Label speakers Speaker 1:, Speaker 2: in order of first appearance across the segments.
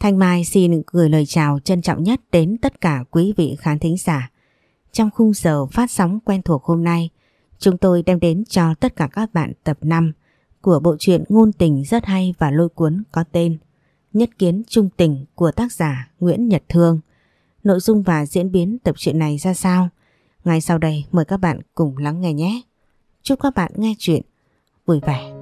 Speaker 1: Thanh Mai xin gửi lời chào trân trọng nhất đến tất cả quý vị khán thính giả. Trong khung giờ phát sóng quen thuộc hôm nay, chúng tôi đem đến cho tất cả các bạn tập 5 của bộ truyện ngôn tình rất hay và lôi cuốn có tên Nhất kiến trung tình của tác giả Nguyễn Nhật Thương. Nội dung và diễn biến tập truyện này ra sao? Ngay sau đây mời các bạn cùng lắng nghe nhé. Chúc các bạn nghe chuyện vui vẻ.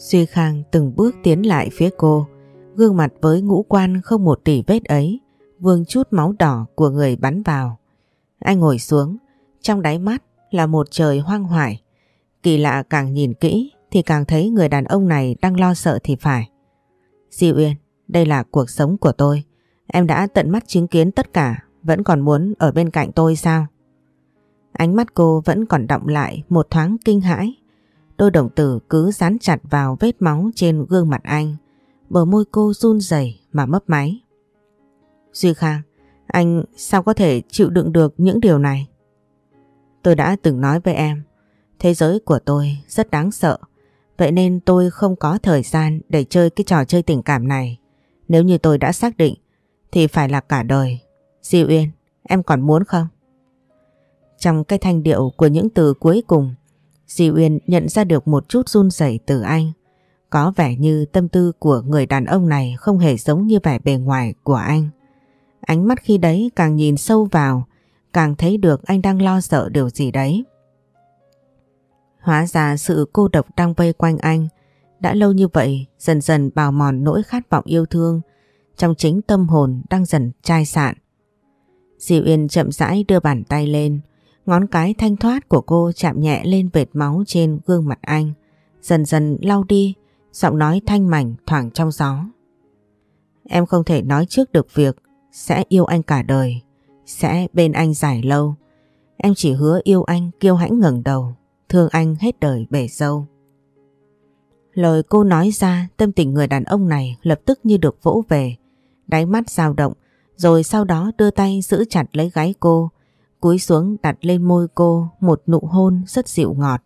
Speaker 1: Duy Khang từng bước tiến lại phía cô, gương mặt với ngũ quan không một tỉ vết ấy, vương chút máu đỏ của người bắn vào. Anh ngồi xuống, trong đáy mắt là một trời hoang hoải. Kỳ lạ càng nhìn kỹ thì càng thấy người đàn ông này đang lo sợ thì phải. Di Uyên, đây là cuộc sống của tôi. Em đã tận mắt chứng kiến tất cả, vẫn còn muốn ở bên cạnh tôi sao? Ánh mắt cô vẫn còn động lại một thoáng kinh hãi. Đôi đồng tử cứ dán chặt vào vết máu trên gương mặt anh. Bờ môi cô run rẩy mà mấp máy. Duy Khang, anh sao có thể chịu đựng được những điều này? Tôi đã từng nói với em, thế giới của tôi rất đáng sợ. Vậy nên tôi không có thời gian để chơi cái trò chơi tình cảm này. Nếu như tôi đã xác định thì phải là cả đời. Diệu Uyên, em còn muốn không? Trong cái thanh điệu của những từ cuối cùng, Di Uyên nhận ra được một chút run rẩy từ anh. Có vẻ như tâm tư của người đàn ông này không hề giống như vẻ bề ngoài của anh. Ánh mắt khi đấy càng nhìn sâu vào, càng thấy được anh đang lo sợ điều gì đấy. Hóa ra sự cô độc đang vây quanh anh đã lâu như vậy dần dần bào mòn nỗi khát vọng yêu thương trong chính tâm hồn đang dần chai sạn. Di Uyên chậm rãi đưa bàn tay lên, ngón cái thanh thoát của cô chạm nhẹ lên vệt máu trên gương mặt anh, dần dần lau đi, giọng nói thanh mảnh thoảng trong gió. Em không thể nói trước được việc sẽ yêu anh cả đời, sẽ bên anh dài lâu. Em chỉ hứa yêu anh kiêu hãnh ngẩng đầu, thương anh hết đời bể dâu. Lời cô nói ra tâm tình người đàn ông này lập tức như được vỗ về, đáy mắt dao động, rồi sau đó đưa tay giữ chặt lấy gáy cô, cúi xuống đặt lên môi cô một nụ hôn rất dịu ngọt.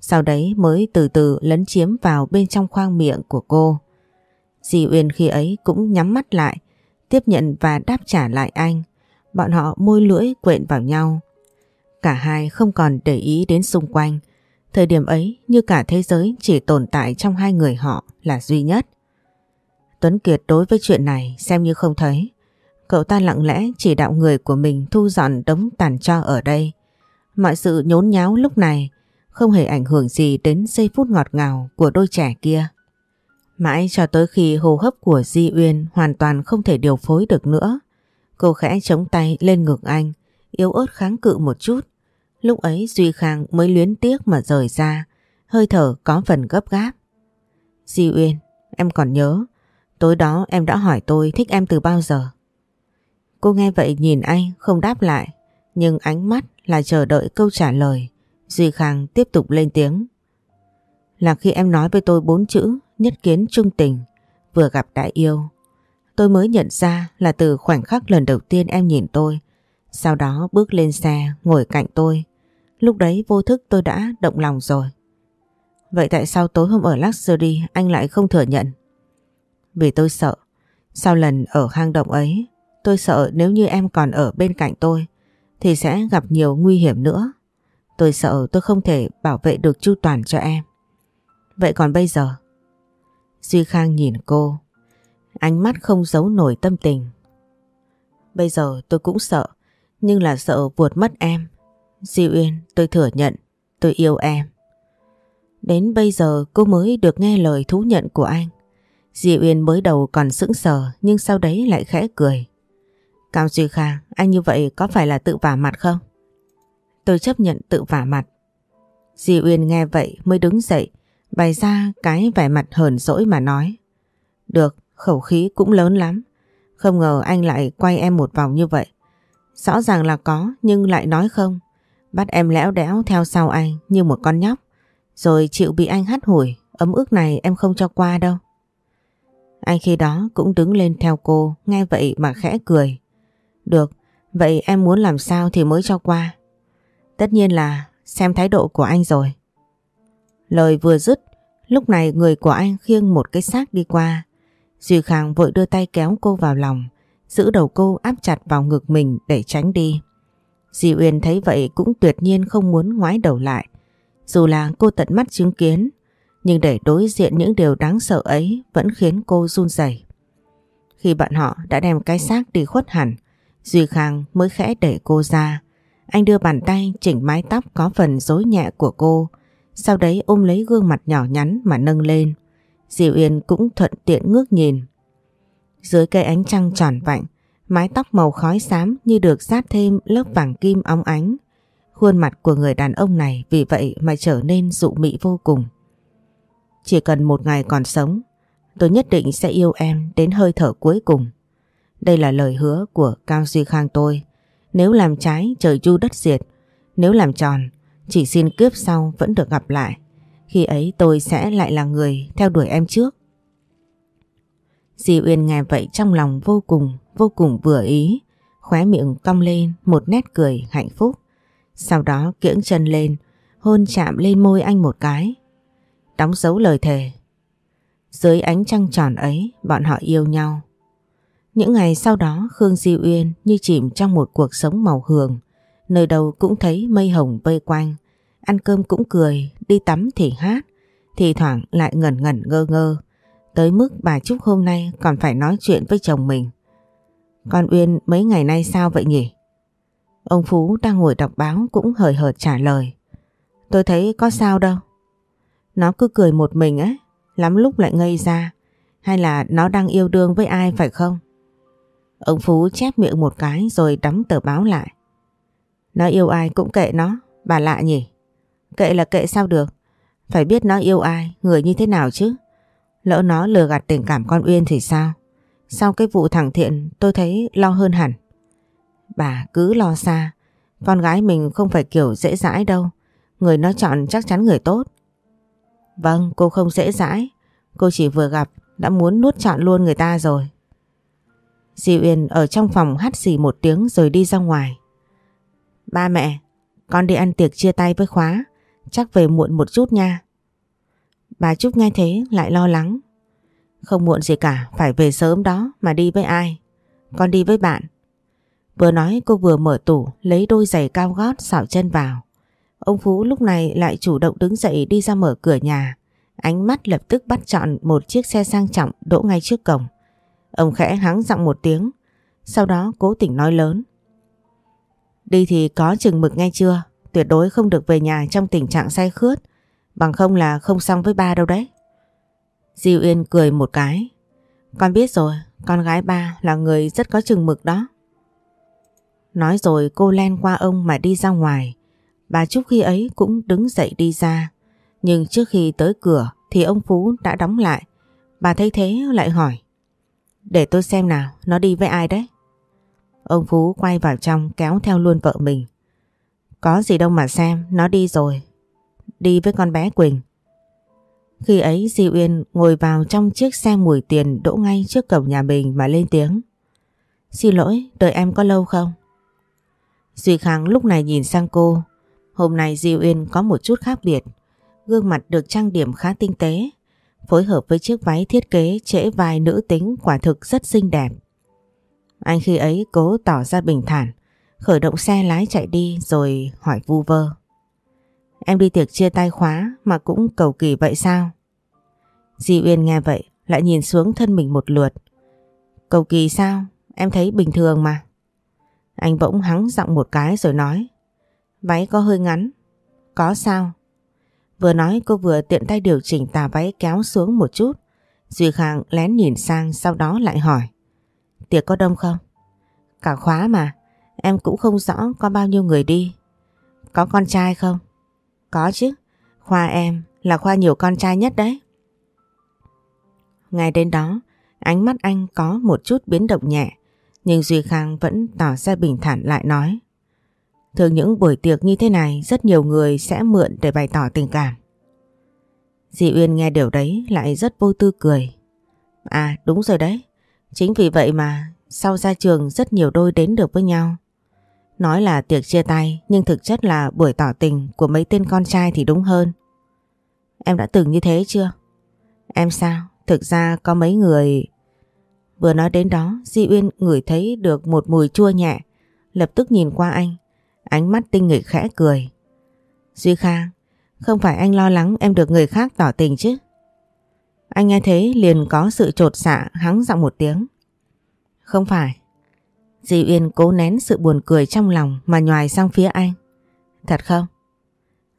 Speaker 1: Sau đấy mới từ từ lấn chiếm vào bên trong khoang miệng của cô. Dì Uyên khi ấy cũng nhắm mắt lại, tiếp nhận và đáp trả lại anh. Bọn họ môi lưỡi quện vào nhau. Cả hai không còn để ý đến xung quanh. Thời điểm ấy như cả thế giới chỉ tồn tại trong hai người họ là duy nhất. Tuấn Kiệt đối với chuyện này xem như không thấy. Cậu ta lặng lẽ chỉ đạo người của mình thu dọn đống tàn cho ở đây. Mọi sự nhốn nháo lúc này không hề ảnh hưởng gì đến giây phút ngọt ngào của đôi trẻ kia. Mãi cho tới khi hô hấp của Di Uyên hoàn toàn không thể điều phối được nữa. Cô khẽ chống tay lên ngực anh, yếu ớt kháng cự một chút. Lúc ấy Duy Khang mới luyến tiếc mà rời ra, hơi thở có phần gấp gáp. Di Uyên, em còn nhớ, tối đó em đã hỏi tôi thích em từ bao giờ. Cô nghe vậy nhìn anh không đáp lại, nhưng ánh mắt là chờ đợi câu trả lời. Duy Khang tiếp tục lên tiếng. Là khi em nói với tôi bốn chữ nhất kiến trung tình, vừa gặp đã yêu. Tôi mới nhận ra là từ khoảnh khắc lần đầu tiên em nhìn tôi, sau đó bước lên xe ngồi cạnh tôi. Lúc đấy vô thức tôi đã động lòng rồi. Vậy tại sao tối hôm ở Luxury anh lại không thừa nhận? Vì tôi sợ. Sau lần ở hang động ấy, tôi sợ nếu như em còn ở bên cạnh tôi, thì sẽ gặp nhiều nguy hiểm nữa. Tôi sợ tôi không thể bảo vệ được chu toàn cho em. Vậy còn bây giờ? Duy Khang nhìn cô, ánh mắt không giấu nổi tâm tình. Bây giờ tôi cũng sợ, nhưng là sợ vuột mất em. Di Uyên, tôi thừa nhận, tôi yêu em. Đến bây giờ cô mới được nghe lời thú nhận của anh. Di Uyên mới đầu còn sững sờ nhưng sau đấy lại khẽ cười. Cao Duy Khang, anh như vậy có phải là tự vả mặt không? Tôi chấp nhận tự vả mặt. Di Uyên nghe vậy mới đứng dậy, bày ra cái vẻ mặt hờn dỗi mà nói. Được, khẩu khí cũng lớn lắm. Không ngờ anh lại quay em một vòng như vậy. Rõ ràng là có nhưng lại nói không. Bắt em lẽo đẽo theo sau anh như một con nhóc. Rồi chịu bị anh hắt hủi, ấm ức này em không cho qua đâu. Anh khi đó cũng đứng lên theo cô, nghe vậy mà khẽ cười. Được, Vậy em muốn làm sao thì mới cho qua? Tất nhiên là xem thái độ của anh rồi. Lời vừa dứt, lúc này người của anh khiêng một cái xác đi qua. Duy Khang vội đưa tay kéo cô vào lòng, giữ đầu cô áp chặt vào ngực mình để tránh đi. Di Uyên thấy vậy cũng tuyệt nhiên không muốn ngoái đầu lại. Dù là cô tận mắt chứng kiến, nhưng để đối diện những điều đáng sợ ấy vẫn khiến cô run rẩy. Khi bạn họ đã đem cái xác đi khuất hẳn, Duy Khang mới khẽ để cô ra. Anh đưa bàn tay chỉnh mái tóc có phần rối nhẹ của cô, sau đấy ôm lấy gương mặt nhỏ nhắn mà nâng lên. Diệu Yên cũng thuận tiện ngước nhìn. Dưới cây ánh trăng tròn vạnh, mái tóc màu khói xám như được sát thêm lớp vàng kim óng ánh. Khuôn mặt của người đàn ông này vì vậy mà trở nên dụ mị vô cùng. Chỉ cần một ngày còn sống, tôi nhất định sẽ yêu em đến hơi thở cuối cùng. Đây là lời hứa của Cao Duy Khang tôi. Nếu làm trái trời chu đất diệt, nếu làm tròn chỉ xin kiếp sau vẫn được gặp lại. Khi ấy tôi sẽ lại là người theo đuổi em trước. Di Uyên nghe vậy trong lòng vô cùng, vô cùng vừa ý. Khóe miệng cong lên một nét cười hạnh phúc. Sau đó kiễng chân lên, hôn chạm lên môi anh một cái. Đóng dấu lời thề. Dưới ánh trăng tròn ấy, bọn họ yêu nhau. Những ngày sau đó Khương Di Uyên như chìm trong một cuộc sống màu hường. Nơi đâu cũng thấy mây hồng vây quanh. Ăn cơm cũng cười, đi tắm thì hát. Thì thoảng lại ngẩn ngẩn ngơ ngơ. Tới mức bà Trúc hôm nay còn phải nói chuyện với chồng mình. Con Uyên mấy ngày nay sao vậy nhỉ? Ông Phú đang ngồi đọc báo cũng hời hợt trả lời. Tôi thấy có sao đâu. Nó cứ cười một mình ấy, lắm lúc lại ngây ra. Hay là nó đang yêu đương với ai phải không? Ông Phú chép miệng một cái rồi đóng tờ báo lại. Nó yêu ai cũng kệ nó, bà lạ nhỉ? Kệ là kệ sao được? Phải biết nó yêu ai, người như thế nào chứ? Lỡ nó lừa gạt tình cảm con Uyên thì sao? Sau cái vụ thằng Thiện tôi thấy lo hơn hẳn. Bà cứ lo xa, con gái mình không phải kiểu dễ dãi đâu. Người nó chọn chắc chắn người tốt. Vâng, cô không dễ dãi. Cô chỉ vừa gặp đã muốn nuốt chọn luôn người ta rồi. Di Uyên ở trong phòng hát xì một tiếng rồi đi ra ngoài. Ba mẹ, con đi ăn tiệc chia tay với khóa, chắc về muộn một chút nha. Bà Trúc nghe thế lại lo lắng. Không muộn gì cả, phải về sớm đó mà đi với ai? Con đi với bạn. Vừa nói cô vừa mở tủ lấy đôi giày cao gót xảo chân vào. Ông Phú lúc này lại chủ động đứng dậy đi ra mở cửa nhà. Ánh mắt lập tức bắt chọn một chiếc xe sang trọng đỗ ngay trước cổng. Ông khẽ hắng giọng một tiếng, sau đó cố tình nói lớn. Đi thì có chừng mực ngay chưa, tuyệt đối không được về nhà trong tình trạng say khướt, bằng không là không xong với ba đâu đấy. Diêu Yên cười một cái. Con biết rồi, con gái ba là người rất có chừng mực đó. Nói rồi cô len qua ông mà đi ra ngoài. Bà Trúc khi ấy cũng đứng dậy đi ra. Nhưng trước khi tới cửa thì ông Phú đã đóng lại. Bà thấy thế lại hỏi. Để tôi xem nào, nó đi với ai đấy? Ông Phú quay vào trong kéo theo luôn vợ mình. Có gì đâu mà xem, nó đi rồi. Đi với con bé Quỳnh. Khi ấy Di Uyên ngồi vào trong chiếc xe mùi tiền đỗ ngay trước cổng nhà mình mà lên tiếng. Xin lỗi, đợi em có lâu không? Duy Khang lúc này nhìn sang cô. Hôm nay Di Uyên có một chút khác biệt. Gương mặt được trang điểm khá tinh tế phối hợp với chiếc váy thiết kế trễ vai nữ tính quả thực rất xinh đẹp. Anh khi ấy cố tỏ ra bình thản, khởi động xe lái chạy đi rồi hỏi vu vơ. Em đi tiệc chia tay khóa mà cũng cầu kỳ vậy sao? Di Uyên nghe vậy lại nhìn xuống thân mình một lượt. Cầu kỳ sao? Em thấy bình thường mà. Anh bỗng hắng giọng một cái rồi nói. Váy có hơi ngắn. Có sao? Vừa nói cô vừa tiện tay điều chỉnh tà váy kéo xuống một chút. Duy Khang lén nhìn sang sau đó lại hỏi. Tiệc có đông không? Cả khóa mà, em cũng không rõ có bao nhiêu người đi. Có con trai không? Có chứ, khoa em là khoa nhiều con trai nhất đấy. Ngay đến đó, ánh mắt anh có một chút biến động nhẹ, nhưng Duy Khang vẫn tỏ ra bình thản lại nói. Thường những buổi tiệc như thế này rất nhiều người sẽ mượn để bày tỏ tình cảm. Dị Uyên nghe điều đấy lại rất vô tư cười. À đúng rồi đấy, chính vì vậy mà sau ra trường rất nhiều đôi đến được với nhau. Nói là tiệc chia tay nhưng thực chất là buổi tỏ tình của mấy tên con trai thì đúng hơn. Em đã từng như thế chưa? Em sao? Thực ra có mấy người... Vừa nói đến đó Di Uyên ngửi thấy được một mùi chua nhẹ Lập tức nhìn qua anh Ánh mắt tinh nghịch khẽ cười. Duy Khang Không phải anh lo lắng em được người khác tỏ tình chứ? Anh nghe thế liền có sự trột xạ hắng giọng một tiếng. Không phải. Di Uyên cố nén sự buồn cười trong lòng Mà nhòi sang phía anh. Thật không?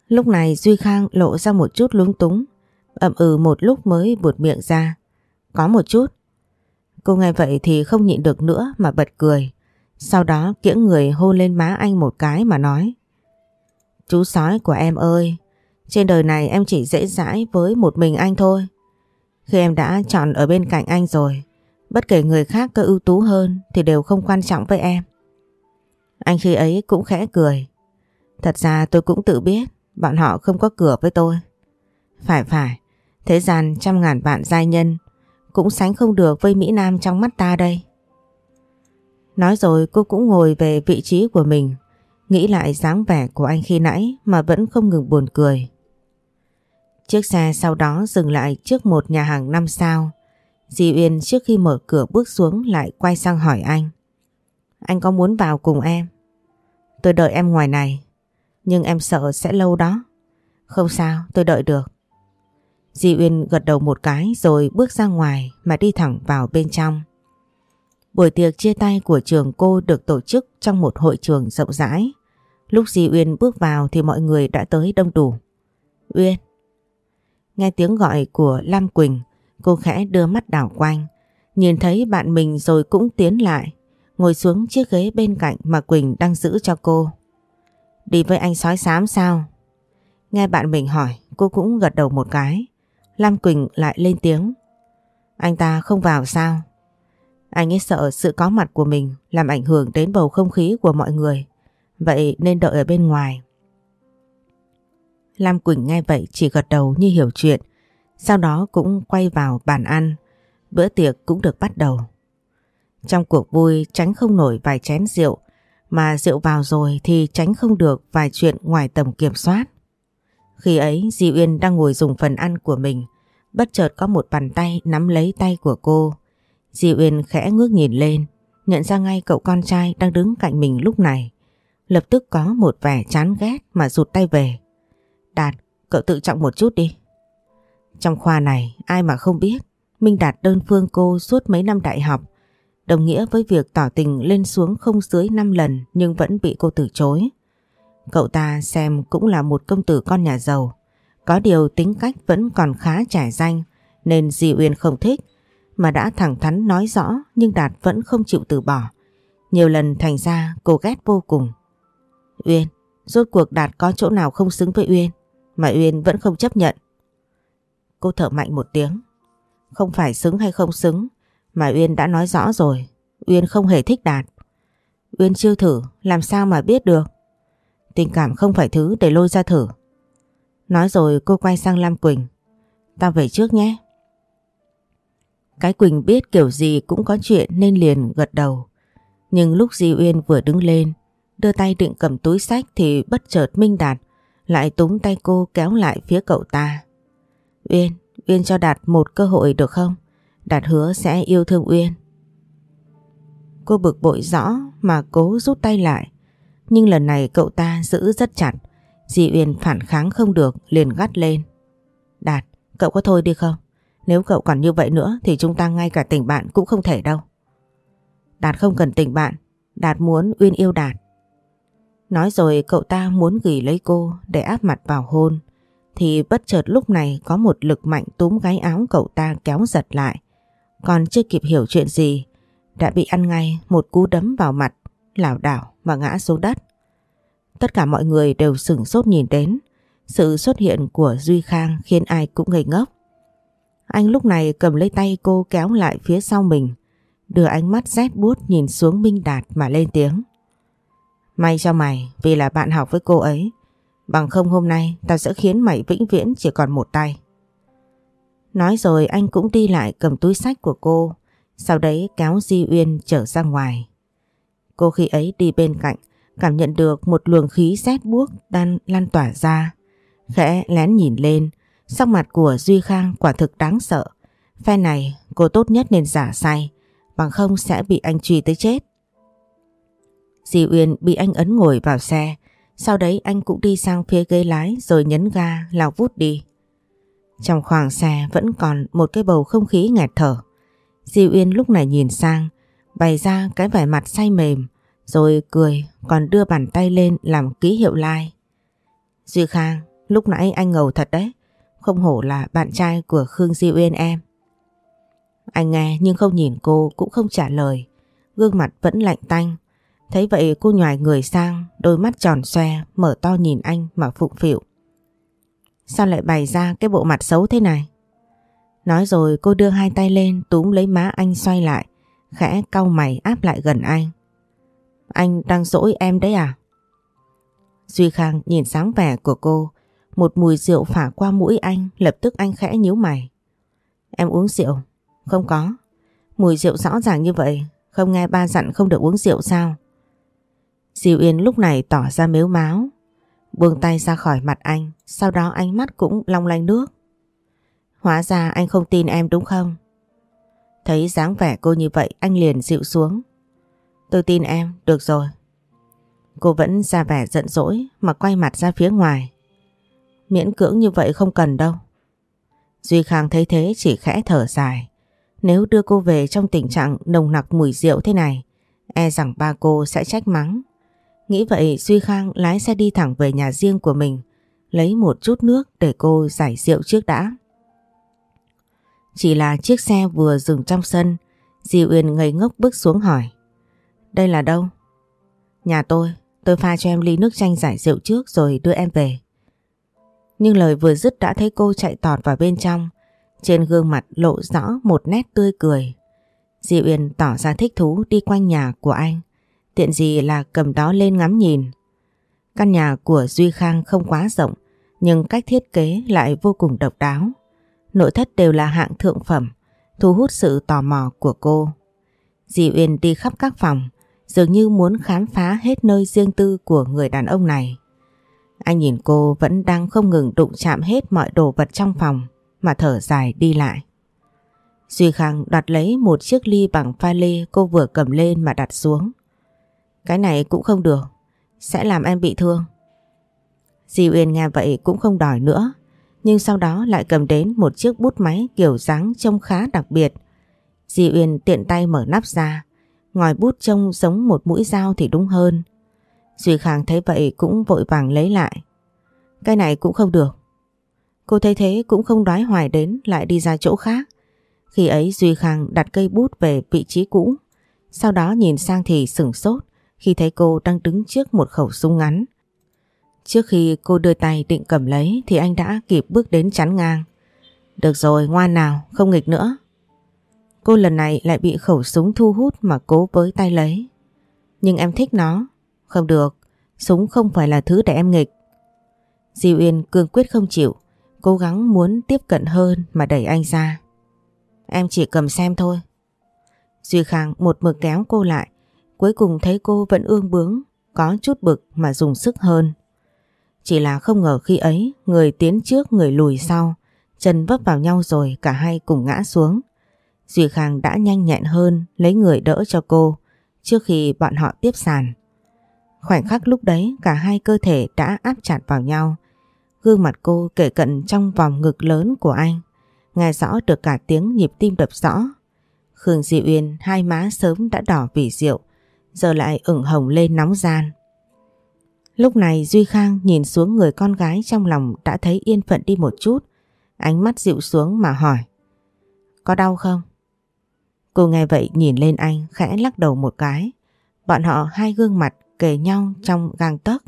Speaker 1: Lúc này Duy Khang lộ ra một chút lúng túng, ậm ừ một lúc mới buột miệng ra. Có một chút. Cô nghe vậy thì không nhịn được nữa mà bật cười. Sau đó kiễng người hôn lên má anh một cái mà nói. Chú sói của em ơi, trên đời này em chỉ dễ dãi với một mình anh thôi. Khi em đã chọn ở bên cạnh anh rồi, bất kể người khác có ưu tú hơn thì đều không quan trọng với em. Anh khi ấy cũng khẽ cười. Thật ra tôi cũng tự biết bọn họ không có cửa với tôi. Phải phải, thế gian trăm ngàn vạn giai nhân cũng sánh không được với Mỹ Nam trong mắt ta đây. Nói rồi cô cũng ngồi về vị trí của mình, nghĩ lại dáng vẻ của anh khi nãy mà vẫn không ngừng buồn cười. Chiếc xe sau đó dừng lại trước một nhà hàng năm sao. Di Uyên trước khi mở cửa bước xuống lại quay sang hỏi anh. Anh có muốn vào cùng em? Tôi đợi em ngoài này, nhưng em sợ sẽ lâu đó. Không sao, tôi đợi được. Di Uyên gật đầu một cái rồi bước ra ngoài mà đi thẳng vào bên trong. Buổi tiệc chia tay của trường cô được tổ chức trong một hội trường rộng rãi. Lúc Di Uyên bước vào thì mọi người đã tới đông đủ. Uyên. Nghe tiếng gọi của Lam Quỳnh, cô khẽ đưa mắt đảo quanh. Nhìn thấy bạn mình rồi cũng tiến lại, ngồi xuống chiếc ghế bên cạnh mà Quỳnh đang giữ cho cô. Đi với anh sói xám sao? Nghe bạn mình hỏi, cô cũng gật đầu một cái. Lam Quỳnh lại lên tiếng. Anh ta không vào sao? Anh ấy sợ sự có mặt của mình làm ảnh hưởng đến bầu không khí của mọi người. Vậy nên đợi ở bên ngoài. Lam Quỳnh nghe vậy chỉ gật đầu như hiểu chuyện. Sau đó cũng quay vào bàn ăn. Bữa tiệc cũng được bắt đầu. Trong cuộc vui tránh không nổi vài chén rượu. Mà rượu vào rồi thì tránh không được vài chuyện ngoài tầm kiểm soát. Khi ấy Di Uyên đang ngồi dùng phần ăn của mình, bất chợt có một bàn tay nắm lấy tay của cô. Di Uyên khẽ ngước nhìn lên, nhận ra ngay cậu con trai đang đứng cạnh mình lúc này. Lập tức có một vẻ chán ghét mà rụt tay về. Đạt, cậu tự trọng một chút đi. Trong khoa này, ai mà không biết, Minh Đạt đơn phương cô suốt mấy năm đại học, đồng nghĩa với việc tỏ tình lên xuống không dưới 5 lần nhưng vẫn bị cô từ chối. Cậu ta xem cũng là một công tử con nhà giàu. Có điều tính cách vẫn còn khá trẻ danh nên Di Uyên không thích mà đã thẳng thắn nói rõ nhưng Đạt vẫn không chịu từ bỏ. Nhiều lần thành ra cô ghét vô cùng. Uyên, rốt cuộc Đạt có chỗ nào không xứng với Uyên mà Uyên vẫn không chấp nhận. Cô thở mạnh một tiếng. Không phải xứng hay không xứng mà Uyên đã nói rõ rồi. Uyên không hề thích Đạt. Uyên chưa thử làm sao mà biết được. Tình cảm không phải thứ để lôi ra thử. Nói rồi cô quay sang Lam Quỳnh. Tao về trước nhé. Cái Quỳnh biết kiểu gì cũng có chuyện nên liền gật đầu. Nhưng lúc Di Uyên vừa đứng lên, đưa tay định cầm túi sách thì bất chợt Minh Đạt lại túng tay cô kéo lại phía cậu ta. Uyên, Uyên cho Đạt một cơ hội được không? Đạt hứa sẽ yêu thương Uyên. Cô bực bội rõ mà cố rút tay lại. Nhưng lần này cậu ta giữ rất chặt. Di Uyên phản kháng không được liền gắt lên. Đạt, cậu có thôi đi không? Nếu cậu còn như vậy nữa thì chúng ta ngay cả tình bạn cũng không thể đâu. Đạt không cần tình bạn, Đạt muốn Uyên yêu Đạt. Nói rồi cậu ta muốn gửi lấy cô để áp mặt vào hôn. Thì bất chợt lúc này có một lực mạnh túm gáy áo cậu ta kéo giật lại. Còn chưa kịp hiểu chuyện gì, đã bị ăn ngay một cú đấm vào mặt lảo đảo mà ngã xuống đất. Tất cả mọi người đều sửng sốt nhìn đến. Sự xuất hiện của Duy Khang khiến ai cũng ngây ngốc. Anh lúc này cầm lấy tay cô kéo lại phía sau mình, đưa ánh mắt rét buốt nhìn xuống Minh Đạt mà lên tiếng. May cho mày vì là bạn học với cô ấy, bằng không hôm nay tao sẽ khiến mày vĩnh viễn chỉ còn một tay. Nói rồi anh cũng đi lại cầm túi sách của cô, sau đấy kéo Di Uyên trở ra ngoài. Cô khi ấy đi bên cạnh, cảm nhận được một luồng khí rét buốt đang lan tỏa ra. Khẽ lén nhìn lên, sắc mặt của Duy Khang quả thực đáng sợ. Phe này cô tốt nhất nên giả say, bằng không sẽ bị anh truy tới chết. Di Uyên bị anh ấn ngồi vào xe, sau đấy anh cũng đi sang phía ghế lái rồi nhấn ga lao vút đi. Trong khoảng xe vẫn còn một cái bầu không khí nghẹt thở. Di Uyên lúc này nhìn sang, bày ra cái vẻ mặt say mềm, rồi cười còn đưa bàn tay lên làm ký hiệu like. Duy Khang, lúc nãy anh ngầu thật đấy, không hổ là bạn trai của Khương Di Uyên em. Anh nghe nhưng không nhìn cô cũng không trả lời, gương mặt vẫn lạnh tanh. Thấy vậy cô nhòi người sang, đôi mắt tròn xoe, mở to nhìn anh mà phụng phịu. Sao lại bày ra cái bộ mặt xấu thế này? Nói rồi cô đưa hai tay lên túm lấy má anh xoay lại, khẽ cau mày áp lại gần anh. Anh đang dỗi em đấy à? Duy Khang nhìn sáng vẻ của cô, một mùi rượu phả qua mũi anh, lập tức anh khẽ nhíu mày. Em uống rượu? Không có. Mùi rượu rõ ràng như vậy, không nghe ba dặn không được uống rượu sao? Diệu Yên lúc này tỏ ra mếu máo buông tay ra khỏi mặt anh, sau đó ánh mắt cũng long lanh nước. Hóa ra anh không tin em đúng không? Thấy dáng vẻ cô như vậy anh liền dịu xuống. Tôi tin em, được rồi. Cô vẫn ra vẻ giận dỗi mà quay mặt ra phía ngoài. Miễn cưỡng như vậy không cần đâu. Duy Khang thấy thế chỉ khẽ thở dài. Nếu đưa cô về trong tình trạng nồng nặc mùi rượu thế này, e rằng ba cô sẽ trách mắng. Nghĩ vậy Duy Khang lái xe đi thẳng về nhà riêng của mình, lấy một chút nước để cô giải rượu trước đã. Chỉ là chiếc xe vừa dừng trong sân, Di Uyên ngây ngốc bước xuống hỏi. Đây là đâu? Nhà tôi, tôi pha cho em ly nước chanh giải rượu trước rồi đưa em về. Nhưng lời vừa dứt đã thấy cô chạy tọt vào bên trong, trên gương mặt lộ rõ một nét tươi cười. Di Uyên tỏ ra thích thú đi quanh nhà của anh, tiện gì là cầm đó lên ngắm nhìn. Căn nhà của Duy Khang không quá rộng, nhưng cách thiết kế lại vô cùng độc đáo. Nội thất đều là hạng thượng phẩm, thu hút sự tò mò của cô. Di Uyên đi khắp các phòng, dường như muốn khám phá hết nơi riêng tư của người đàn ông này. Anh nhìn cô vẫn đang không ngừng đụng chạm hết mọi đồ vật trong phòng mà thở dài đi lại. Duy Khang đoạt lấy một chiếc ly bằng pha lê cô vừa cầm lên mà đặt xuống. Cái này cũng không được, sẽ làm em bị thương. Di Uyên nghe vậy cũng không đòi nữa, nhưng sau đó lại cầm đến một chiếc bút máy kiểu dáng trông khá đặc biệt. Di Uyên tiện tay mở nắp ra, ngòi bút trông giống một mũi dao thì đúng hơn. Duy Khang thấy vậy cũng vội vàng lấy lại. Cái này cũng không được. Cô thấy thế cũng không đoái hoài đến lại đi ra chỗ khác. Khi ấy Duy Khang đặt cây bút về vị trí cũ. Sau đó nhìn sang thì sửng sốt khi thấy cô đang đứng trước một khẩu súng ngắn. Trước khi cô đưa tay định cầm lấy thì anh đã kịp bước đến chắn ngang. Được rồi, ngoan nào, không nghịch nữa. Cô lần này lại bị khẩu súng thu hút mà cố với tay lấy. Nhưng em thích nó. Không được, súng không phải là thứ để em nghịch. di uyên cương quyết không chịu, cố gắng muốn tiếp cận hơn mà đẩy anh ra. Em chỉ cầm xem thôi. Duy Khang một mực kéo cô lại, cuối cùng thấy cô vẫn ương bướng, có chút bực mà dùng sức hơn. Chỉ là không ngờ khi ấy người tiến trước người lùi sau, chân vấp vào nhau rồi cả hai cùng ngã xuống. Duy Khang đã nhanh nhẹn hơn lấy người đỡ cho cô trước khi bọn họ tiếp sàn. Khoảnh khắc lúc đấy cả hai cơ thể đã áp chặt vào nhau. Gương mặt cô kể cận trong vòng ngực lớn của anh. Nghe rõ được cả tiếng nhịp tim đập rõ. Khương Di Uyên hai má sớm đã đỏ vì rượu, giờ lại ửng hồng lên nóng gian. Lúc này Duy Khang nhìn xuống người con gái trong lòng đã thấy yên phận đi một chút. Ánh mắt dịu xuống mà hỏi. Có đau không? Cô nghe vậy nhìn lên anh khẽ lắc đầu một cái. Bọn họ hai gương mặt kề nhau trong gang tấc.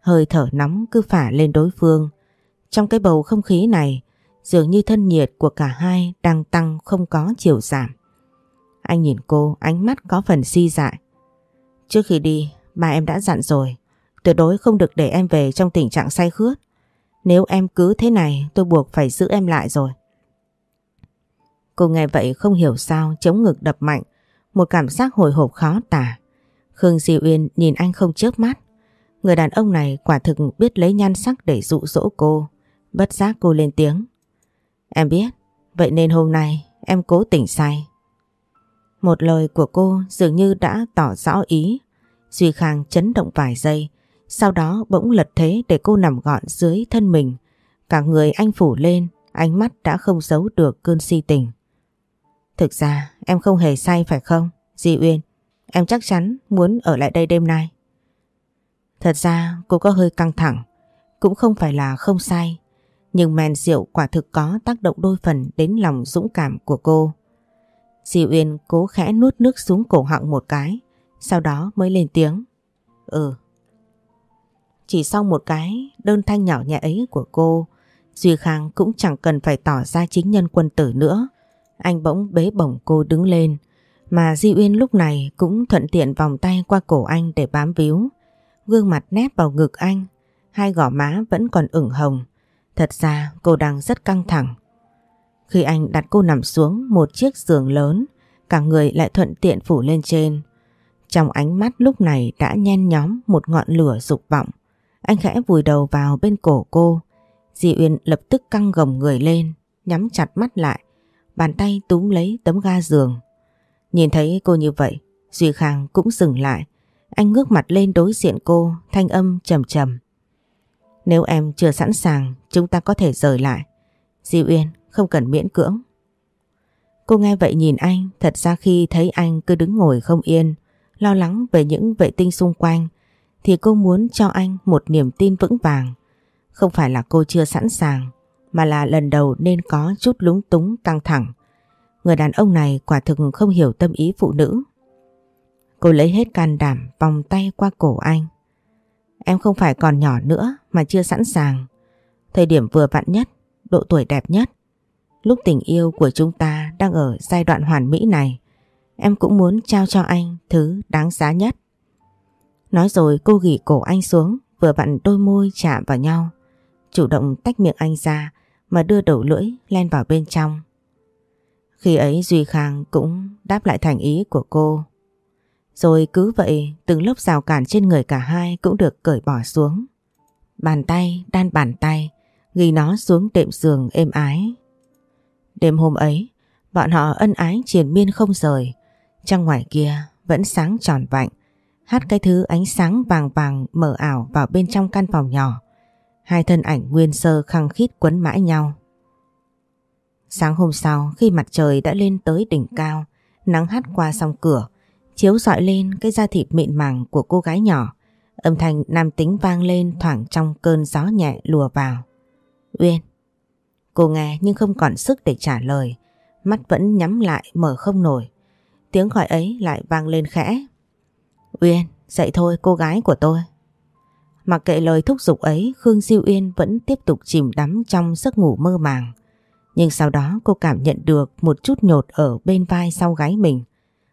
Speaker 1: Hơi thở nóng cứ phả lên đối phương. Trong cái bầu không khí này, dường như thân nhiệt của cả hai đang tăng không có chiều giảm. Anh nhìn cô, ánh mắt có phần si dại. Trước khi đi, ba em đã dặn rồi, tuyệt đối không được để em về trong tình trạng say khướt. Nếu em cứ thế này, tôi buộc phải giữ em lại rồi. Cô nghe vậy không hiểu sao chống ngực đập mạnh, một cảm giác hồi hộp khó tả. Khương Di Uyên nhìn anh không chớp mắt, Người đàn ông này quả thực biết lấy nhan sắc để dụ dỗ cô. Bất giác cô lên tiếng. Em biết, vậy nên hôm nay em cố tỉnh say. Một lời của cô dường như đã tỏ rõ ý. Duy Khang chấn động vài giây, sau đó bỗng lật thế để cô nằm gọn dưới thân mình. Cả người anh phủ lên, ánh mắt đã không giấu được cơn si tình. Thực ra em không hề say phải không, Di Uyên? Em chắc chắn muốn ở lại đây đêm nay. Thật ra cô có hơi căng thẳng, cũng không phải là không sai, Nhưng men rượu quả thực có tác động đôi phần đến lòng dũng cảm của cô. Di Uyên cố khẽ nuốt nước xuống cổ họng một cái, sau đó mới lên tiếng. Ừ. Chỉ sau một cái đơn thanh nhỏ nhẹ ấy của cô, Duy Khang cũng chẳng cần phải tỏ ra chính nhân quân tử nữa. Anh bỗng bế bổng cô đứng lên, mà Di Uyên lúc này cũng thuận tiện vòng tay qua cổ anh để bám víu. Gương mặt nép vào ngực anh, hai gò má vẫn còn ửng hồng. Thật ra cô đang rất căng thẳng. Khi anh đặt cô nằm xuống một chiếc giường lớn, cả người lại thuận tiện phủ lên trên. Trong ánh mắt lúc này đã nhen nhóm một ngọn lửa dục vọng. Anh khẽ vùi đầu vào bên cổ cô. Di Uyên lập tức căng gồng người lên, nhắm chặt mắt lại, bàn tay túm lấy tấm ga giường. Nhìn thấy cô như vậy, Duy Khang cũng dừng lại. Anh ngước mặt lên đối diện cô, thanh âm trầm trầm. Nếu em chưa sẵn sàng, chúng ta có thể rời lại. Di Uyên, không cần miễn cưỡng. Cô nghe vậy nhìn anh, thật ra khi thấy anh cứ đứng ngồi không yên, lo lắng về những vệ tinh xung quanh, thì cô muốn cho anh một niềm tin vững vàng. Không phải là cô chưa sẵn sàng, mà là lần đầu nên có chút lúng túng căng thẳng. Người đàn ông này quả thực không hiểu tâm ý phụ nữ. Cô lấy hết can đảm vòng tay qua cổ anh. Em không phải còn nhỏ nữa mà chưa sẵn sàng. Thời điểm vừa vặn nhất, độ tuổi đẹp nhất. Lúc tình yêu của chúng ta đang ở giai đoạn hoàn mỹ này, em cũng muốn trao cho anh thứ đáng giá nhất. Nói rồi cô gỉ cổ anh xuống, vừa vặn đôi môi chạm vào nhau. Chủ động tách miệng anh ra mà đưa đầu lưỡi len vào bên trong. Khi ấy Duy Khang cũng đáp lại thành ý của cô. Rồi cứ vậy, từng lớp rào cản trên người cả hai cũng được cởi bỏ xuống. Bàn tay, đan bàn tay, ghi nó xuống đệm giường êm ái. Đêm hôm ấy, bọn họ ân ái triền miên không rời. Trong ngoài kia vẫn sáng tròn vạnh, hát cái thứ ánh sáng vàng vàng mờ ảo vào bên trong căn phòng nhỏ. Hai thân ảnh nguyên sơ khăng khít quấn mãi nhau. Sáng hôm sau khi mặt trời đã lên tới đỉnh cao, nắng hắt qua song cửa, chiếu dọi lên cái da thịt mịn màng của cô gái nhỏ. Âm thanh nam tính vang lên thoảng trong cơn gió nhẹ lùa vào. Uyên. Cô nghe nhưng không còn sức để trả lời, mắt vẫn nhắm lại mở không nổi. Tiếng gọi ấy lại vang lên khẽ. Uyên, dậy thôi cô gái của tôi. Mặc kệ lời thúc giục ấy, Khương Diêu Uyên vẫn tiếp tục chìm đắm trong giấc ngủ mơ màng. Nhưng sau đó cô cảm nhận được một chút nhột ở bên vai sau gáy mình.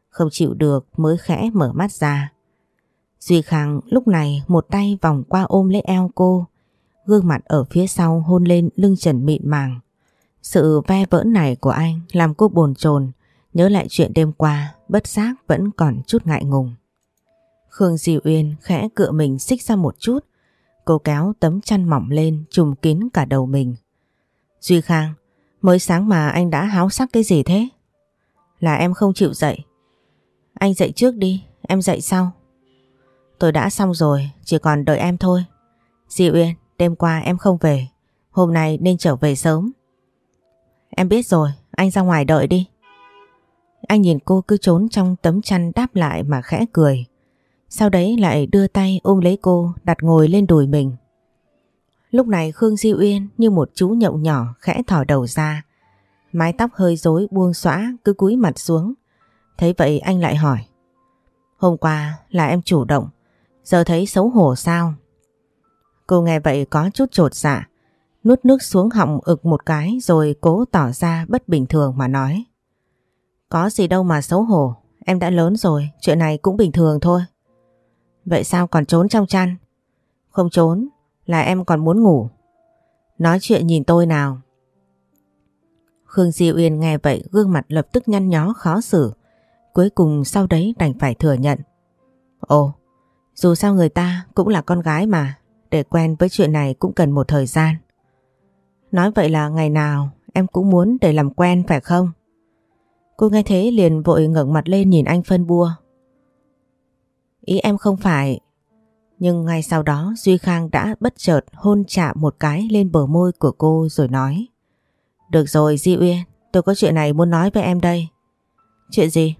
Speaker 1: Không chịu được mới khẽ mở mắt ra. Duy Khang lúc này một tay vòng qua ôm lấy eo cô, gương mặt ở phía sau hôn lên lưng trần mịn màng. Sự ve vỡ này của anh làm cô bồn chồn nhớ lại chuyện đêm qua, bất giác vẫn còn chút ngại ngùng. Khương Di Uyên khẽ cựa mình xích ra một chút, cô kéo tấm chăn mỏng lên trùm kín cả đầu mình. Duy Khang, mới sáng mà anh đã háo sắc cái gì thế? Là em không chịu dậy. Anh dậy trước đi, em dậy sau. Tôi đã xong rồi, chỉ còn đợi em thôi. Di Uyên, đêm qua em không về, hôm nay nên trở về sớm. Em biết rồi, anh ra ngoài đợi đi. Anh nhìn cô cứ trốn trong tấm chăn đáp lại mà khẽ cười. Sau đấy lại đưa tay ôm lấy cô đặt ngồi lên đùi mình. Lúc này Khương Di Uyên như một chú nhậu nhỏ khẽ thỏ đầu ra. Mái tóc hơi rối buông xõa cứ cúi mặt xuống. Thấy vậy anh lại hỏi. Hôm qua là em chủ động, giờ thấy xấu hổ sao? Cô nghe vậy có chút trột dạ, nuốt nước xuống họng ực một cái rồi cố tỏ ra bất bình thường mà nói. Có gì đâu mà xấu hổ, em đã lớn rồi, chuyện này cũng bình thường thôi. Vậy sao còn trốn trong chăn? Không trốn, là em còn muốn ngủ. Nói chuyện nhìn tôi nào. Khương Di Uyên nghe vậy gương mặt lập tức nhăn nhó khó xử. Cuối cùng sau đấy đành phải thừa nhận. Ồ, Dù sao người ta cũng là con gái mà, để quen với chuyện này cũng cần một thời gian. Nói vậy là ngày nào em cũng muốn để làm quen phải không? Cô nghe thế liền vội ngẩng mặt lên nhìn anh phân bua. Ý em không phải. Nhưng ngay sau đó Duy Khang đã bất chợt hôn chạm một cái lên bờ môi của cô rồi nói. Được rồi Di Uyên, tôi có chuyện này muốn nói với em đây. Chuyện gì?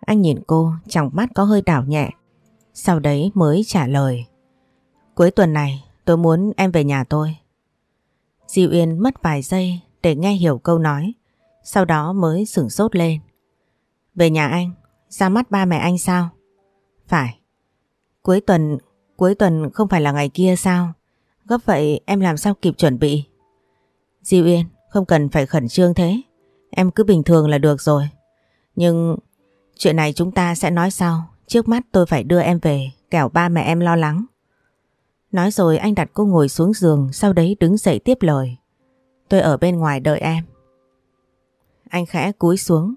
Speaker 1: Anh nhìn cô, trong mắt có hơi đảo nhẹ. Sau đấy mới trả lời. Cuối tuần này tôi muốn em về nhà tôi. Di Uyên mất vài giây để nghe hiểu câu nói. Sau đó mới sửng sốt lên. Về nhà anh, ra mắt ba mẹ anh sao? Phải. Cuối tuần, cuối tuần không phải là ngày kia sao? Gấp vậy em làm sao kịp chuẩn bị? Di Uyên, không cần phải khẩn trương thế. Em cứ bình thường là được rồi. Nhưng chuyện này chúng ta sẽ nói sau. Trước mắt tôi phải đưa em về, kẻo ba mẹ em lo lắng. Nói rồi anh đặt cô ngồi xuống giường, sau đấy đứng dậy tiếp lời. Tôi ở bên ngoài đợi em. Anh khẽ cúi xuống,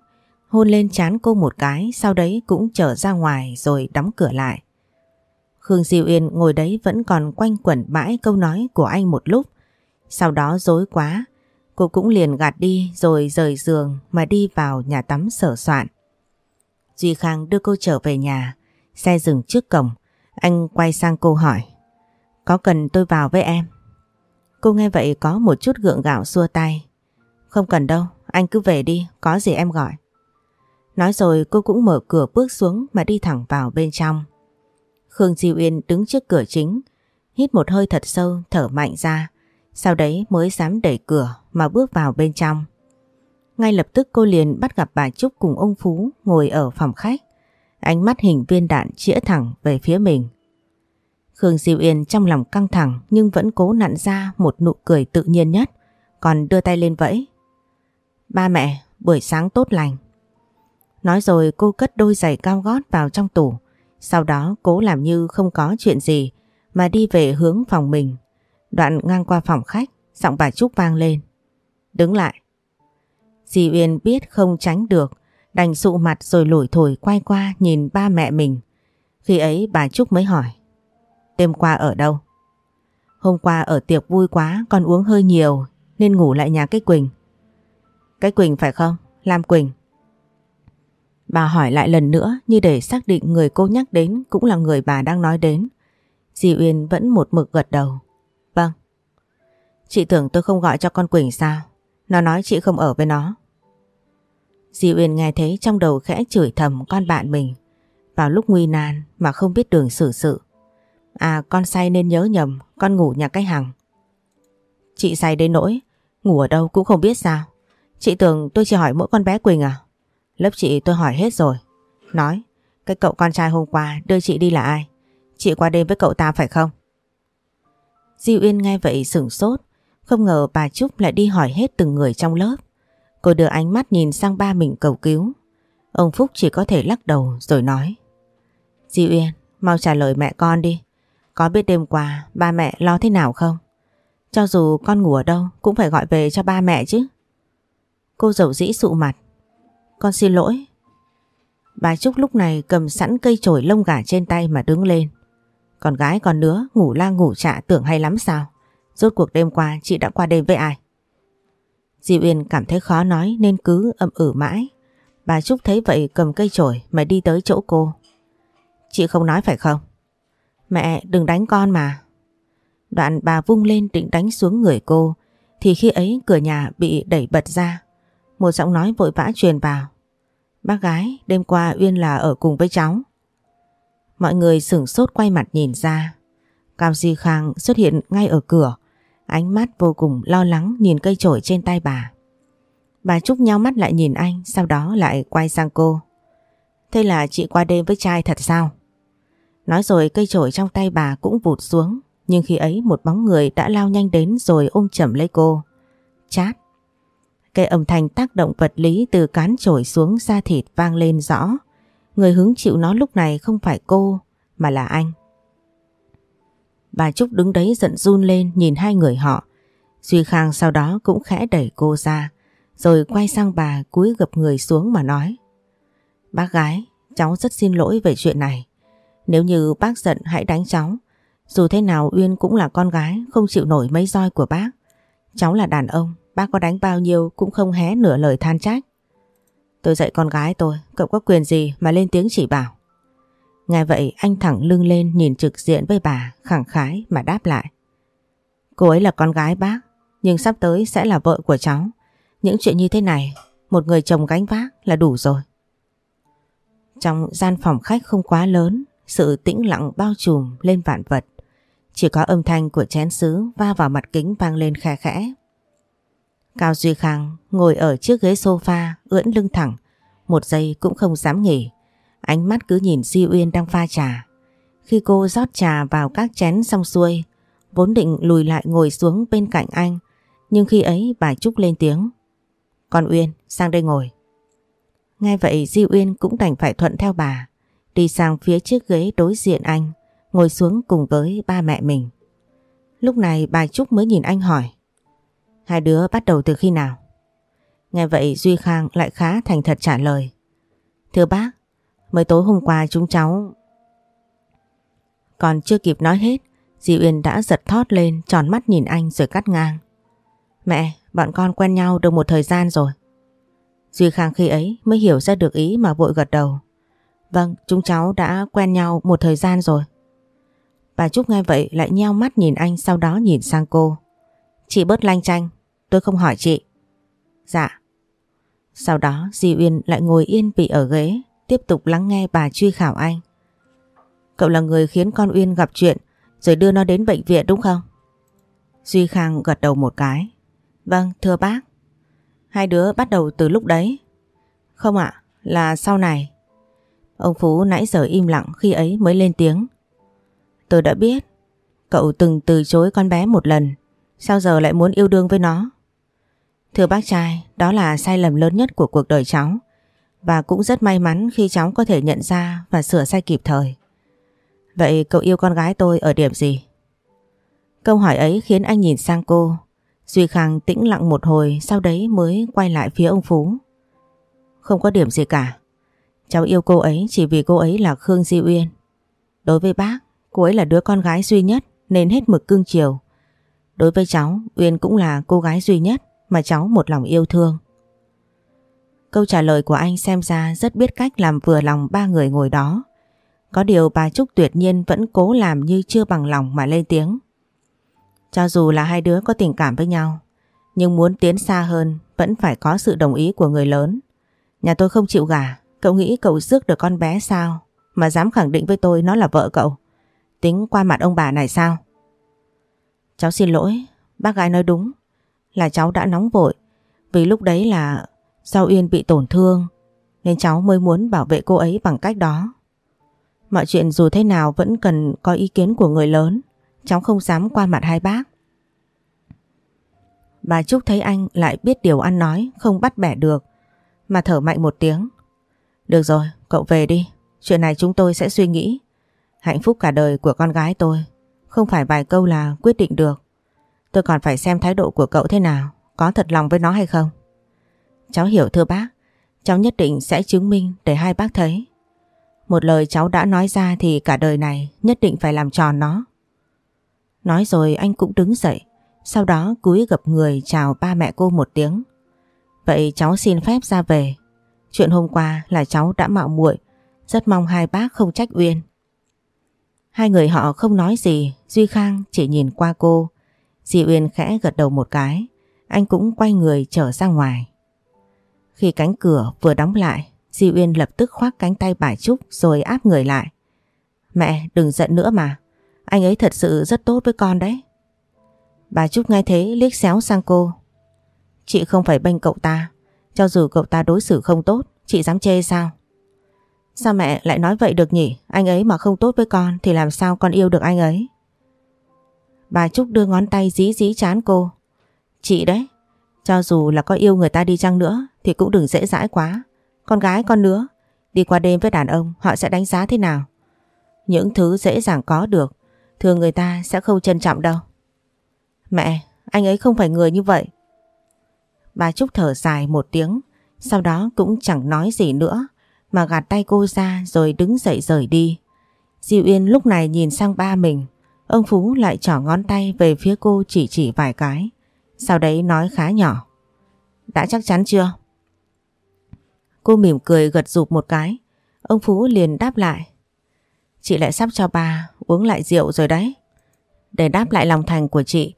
Speaker 1: hôn lên chán cô một cái, sau đấy cũng trở ra ngoài rồi đóng cửa lại. Khương Diệu Yên ngồi đấy vẫn còn quanh quẩn mãi câu nói của anh một lúc. Sau đó dối quá, cô cũng liền gạt đi rồi rời giường mà đi vào nhà tắm sở soạn. Duy Khang đưa cô trở về nhà, xe dừng trước cổng. Anh quay sang cô hỏi, có cần tôi vào với em? Cô nghe vậy có một chút gượng gạo xua tay. Không cần đâu, anh cứ về đi, có gì em gọi. Nói rồi cô cũng mở cửa bước xuống mà đi thẳng vào bên trong. Khương Di Uyên đứng trước cửa chính, hít một hơi thật sâu, thở mạnh ra. Sau đấy mới dám đẩy cửa mà bước vào bên trong. Ngay lập tức cô liền bắt gặp bà Trúc cùng ông Phú ngồi ở phòng khách. Ánh mắt hình viên đạn chĩa thẳng về phía mình. Khương Diệu Yên trong lòng căng thẳng nhưng vẫn cố nặn ra một nụ cười tự nhiên nhất, còn đưa tay lên vẫy. Ba mẹ, buổi sáng tốt lành. Nói rồi cô cất đôi giày cao gót vào trong tủ, sau đó cố làm như không có chuyện gì mà đi về hướng phòng mình. Đoạn ngang qua phòng khách, giọng bà Trúc vang lên. Đứng lại. Di Uyên biết không tránh được, đành sụ mặt rồi lủi thổi quay qua nhìn ba mẹ mình. Khi ấy bà Trúc mới hỏi. Đêm qua ở đâu? Hôm qua ở tiệc vui quá con uống hơi nhiều nên ngủ lại nhà cái Quỳnh. Cái Quỳnh phải không? Lam Quỳnh. Bà hỏi lại lần nữa như để xác định người cô nhắc đến cũng là người bà đang nói đến. Di Uyên vẫn một mực gật đầu. Vâng. Chị tưởng tôi không gọi cho con Quỳnh sao? Nó nói chị không ở với nó. Di Uyên nghe thấy trong đầu khẽ chửi thầm con bạn mình. Vào lúc nguy nan mà không biết đường xử sự. À con say nên nhớ nhầm, con ngủ nhà cái hằng Chị say đến nỗi, ngủ ở đâu cũng không biết sao. Chị tưởng tôi chỉ hỏi mỗi con bé Quỳnh à? Lớp chị tôi hỏi hết rồi. Nói, cái cậu con trai hôm qua đưa chị đi là ai? Chị qua đêm với cậu ta phải không? Di Uyên nghe vậy sửng sốt, không ngờ bà Trúc lại đi hỏi hết từng người trong lớp. Cô đưa ánh mắt nhìn sang ba mình cầu cứu. Ông Phúc chỉ có thể lắc đầu rồi nói. Di Uyên, mau trả lời mẹ con đi. Có biết đêm qua ba mẹ lo thế nào không? Cho dù con ngủ ở đâu cũng phải gọi về cho ba mẹ chứ. Cô dầu dĩ sụ mặt. Con xin lỗi. Bà Trúc lúc này cầm sẵn cây chổi lông gà trên tay mà đứng lên. Con gái còn nữa ngủ la ngủ trạ tưởng hay lắm sao? Rốt cuộc đêm qua chị đã qua đêm với ai? Di Uyên cảm thấy khó nói nên cứ âm ử mãi. Bà Trúc thấy vậy cầm cây chổi mà đi tới chỗ cô. Chị không nói phải không? Mẹ, đừng đánh con mà. Đoạn bà vung lên định đánh xuống người cô, thì khi ấy cửa nhà bị đẩy bật ra. Một giọng nói vội vã truyền vào. Bác gái, đêm qua Uyên là ở cùng với cháu. Mọi người sửng sốt quay mặt nhìn ra. Cao Di Khang xuất hiện ngay ở cửa. Ánh mắt vô cùng lo lắng nhìn cây chổi trên tay bà. Bà Trúc nhau mắt lại nhìn anh, sau đó lại quay sang cô. Thế là chị qua đêm với trai thật sao? Nói rồi cây chổi trong tay bà cũng vụt xuống, nhưng khi ấy một bóng người đã lao nhanh đến rồi ôm chầm lấy cô. Chát. Cái âm thanh tác động vật lý từ cán chổi xuống da thịt vang lên rõ. Người hứng chịu nó lúc này không phải cô mà là anh. Bà Trúc đứng đấy giận run lên nhìn hai người họ. Duy Khang sau đó cũng khẽ đẩy cô ra rồi quay sang bà cúi gập người xuống mà nói. Bác gái, cháu rất xin lỗi về chuyện này. Nếu như bác giận hãy đánh cháu. Dù thế nào Uyên cũng là con gái, không chịu nổi mấy roi của bác. Cháu là đàn ông, bác có đánh bao nhiêu cũng không hé nửa lời than trách. Tôi dạy con gái tôi, cậu có quyền gì mà lên tiếng chỉ bảo. Nghe vậy anh thẳng lưng lên nhìn trực diện với bà, khẳng khái mà đáp lại. Cô ấy là con gái bác, nhưng sắp tới sẽ là vợ của cháu. Những chuyện như thế này, một người chồng gánh vác là đủ rồi. Trong gian phòng khách không quá lớn, sự tĩnh lặng bao trùm lên vạn vật. Chỉ có âm thanh của chén sứ va vào mặt kính vang lên khe khẽ. Cao Duy Khang ngồi ở chiếc ghế sofa ưỡn lưng thẳng, một giây cũng không dám nghỉ. Ánh mắt cứ nhìn Di Uyên đang pha trà. Khi cô rót trà vào các chén xong xuôi, vốn định lùi lại ngồi xuống bên cạnh anh, nhưng khi ấy bà Trúc lên tiếng. Con Uyên, sang đây ngồi. Ngay vậy Di Uyên cũng đành phải thuận theo bà, đi sang phía chiếc ghế đối diện anh, ngồi xuống cùng với ba mẹ mình. Lúc này bà Trúc mới nhìn anh hỏi. Hai đứa bắt đầu từ khi nào? Nghe vậy Duy Khang lại khá thành thật trả lời. Thưa bác, mới tối hôm qua chúng cháu... Còn chưa kịp nói hết, Di Uyên đã giật thót lên tròn mắt nhìn anh rồi cắt ngang. Mẹ, bọn con quen nhau được một thời gian rồi. Duy Khang khi ấy mới hiểu ra được ý mà vội gật đầu. Vâng, chúng cháu đã quen nhau một thời gian rồi. Bà Trúc nghe vậy lại nheo mắt nhìn anh sau đó nhìn sang cô. Chị bớt lanh chanh, tôi không hỏi chị. Dạ. Sau đó Di Uyên lại ngồi yên vị ở ghế, tiếp tục lắng nghe bà truy khảo anh. Cậu là người khiến con Uyên gặp chuyện rồi đưa nó đến bệnh viện đúng không? Duy Khang gật đầu một cái. Vâng, thưa bác. Hai đứa bắt đầu từ lúc đấy. Không ạ, là sau này. Ông Phú nãy giờ im lặng khi ấy mới lên tiếng. Tôi đã biết, cậu từng từ chối con bé một lần, sao giờ lại muốn yêu đương với nó? Thưa bác trai, đó là sai lầm lớn nhất của cuộc đời cháu và cũng rất may mắn khi cháu có thể nhận ra và sửa sai kịp thời. Vậy cậu yêu con gái tôi ở điểm gì? Câu hỏi ấy khiến anh nhìn sang cô. Duy Khang tĩnh lặng một hồi sau đấy mới quay lại phía ông Phú. Không có điểm gì cả. Cháu yêu cô ấy chỉ vì cô ấy là Khương Di Uyên. Đối với bác, cô ấy là đứa con gái duy nhất nên hết mực cưng chiều. Đối với cháu, Uyên cũng là cô gái duy nhất mà cháu một lòng yêu thương. Câu trả lời của anh xem ra rất biết cách làm vừa lòng ba người ngồi đó. Có điều bà Trúc tuyệt nhiên vẫn cố làm như chưa bằng lòng mà lên tiếng. Cho dù là hai đứa có tình cảm với nhau, nhưng muốn tiến xa hơn vẫn phải có sự đồng ý của người lớn. Nhà tôi không chịu gả, cậu nghĩ cậu rước được con bé sao mà dám khẳng định với tôi nó là vợ cậu. Tính qua mặt ông bà này sao? Cháu xin lỗi, bác gái nói đúng là cháu đã nóng vội vì lúc đấy là sau Uyên bị tổn thương nên cháu mới muốn bảo vệ cô ấy bằng cách đó. Mọi chuyện dù thế nào vẫn cần có ý kiến của người lớn. Cháu không dám qua mặt hai bác. Bà Trúc thấy anh lại biết điều ăn nói, không bắt bẻ được, mà thở mạnh một tiếng. Được rồi, cậu về đi, chuyện này chúng tôi sẽ suy nghĩ. Hạnh phúc cả đời của con gái tôi, không phải vài câu là quyết định được. Tôi còn phải xem thái độ của cậu thế nào, có thật lòng với nó hay không. Cháu hiểu thưa bác, cháu nhất định sẽ chứng minh để hai bác thấy. Một lời cháu đã nói ra thì cả đời này nhất định phải làm tròn nó. Nói rồi anh cũng đứng dậy, sau đó cúi gập người chào ba mẹ cô một tiếng. Vậy cháu xin phép ra về. Chuyện hôm qua là cháu đã mạo muội, rất mong hai bác không trách Uyên. Hai người họ không nói gì, Duy Khang chỉ nhìn qua cô. Di Uyên khẽ gật đầu một cái, anh cũng quay người trở ra ngoài. Khi cánh cửa vừa đóng lại, Di Uyên lập tức khoác cánh tay bà Trúc rồi áp người lại. Mẹ đừng giận nữa mà, anh ấy thật sự rất tốt với con đấy. Bà Trúc nghe thế liếc xéo sang cô. Chị không phải bênh cậu ta, cho dù cậu ta đối xử không tốt, chị dám chê sao? Sao mẹ lại nói vậy được nhỉ? Anh ấy mà không tốt với con thì làm sao con yêu được anh ấy? Bà Trúc đưa ngón tay dí dí chán cô. Chị đấy, cho dù là có yêu người ta đi chăng nữa thì cũng đừng dễ dãi quá. Con gái con nữa, đi qua đêm với đàn ông họ sẽ đánh giá thế nào? Những thứ dễ dàng có được, thường người ta sẽ không trân trọng đâu. Mẹ, anh ấy không phải người như vậy. Bà Trúc thở dài một tiếng, sau đó cũng chẳng nói gì nữa, mà gạt tay cô ra rồi đứng dậy rời đi. Di Uyên lúc này nhìn sang ba mình. Ông Phú lại trỏ ngón tay về phía cô chỉ chỉ vài cái. Sau đấy nói khá nhỏ. Đã chắc chắn chưa? Cô mỉm cười gật rụp một cái. Ông Phú liền đáp lại. Chị lại sắp cho bà uống lại rượu rồi đấy. Để đáp lại lòng thành của chị,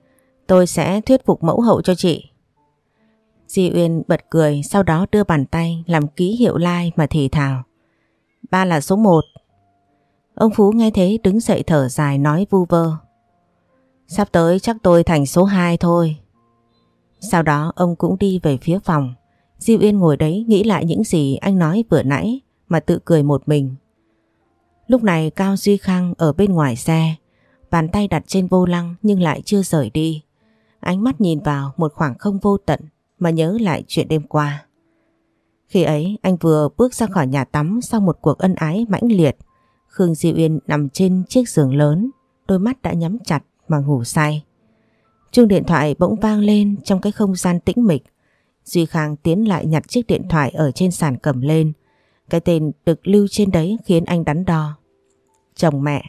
Speaker 1: tôi sẽ thuyết phục mẫu hậu cho chị. Di Uyên bật cười sau đó đưa bàn tay làm ký hiệu like mà thì thào. Ba là số một. Ông Phú nghe thế đứng dậy thở dài nói vu vơ. Sắp tới chắc tôi thành số 2 thôi. Sau đó ông cũng đi về phía phòng. Diêu Yên ngồi đấy nghĩ lại những gì anh nói vừa nãy mà tự cười một mình. Lúc này Cao Duy Khang ở bên ngoài xe, bàn tay đặt trên vô lăng nhưng lại chưa rời đi. Ánh mắt nhìn vào một khoảng không vô tận mà nhớ lại chuyện đêm qua. Khi ấy anh vừa bước ra khỏi nhà tắm sau một cuộc ân ái mãnh liệt. Khương Di Uyên nằm trên chiếc giường lớn, đôi mắt đã nhắm chặt mà ngủ say. Chuông điện thoại bỗng vang lên trong cái không gian tĩnh mịch. Duy Khang tiến lại nhặt chiếc điện thoại ở trên sàn cầm lên. Cái tên được lưu trên đấy khiến anh đắn đo. Chồng mẹ.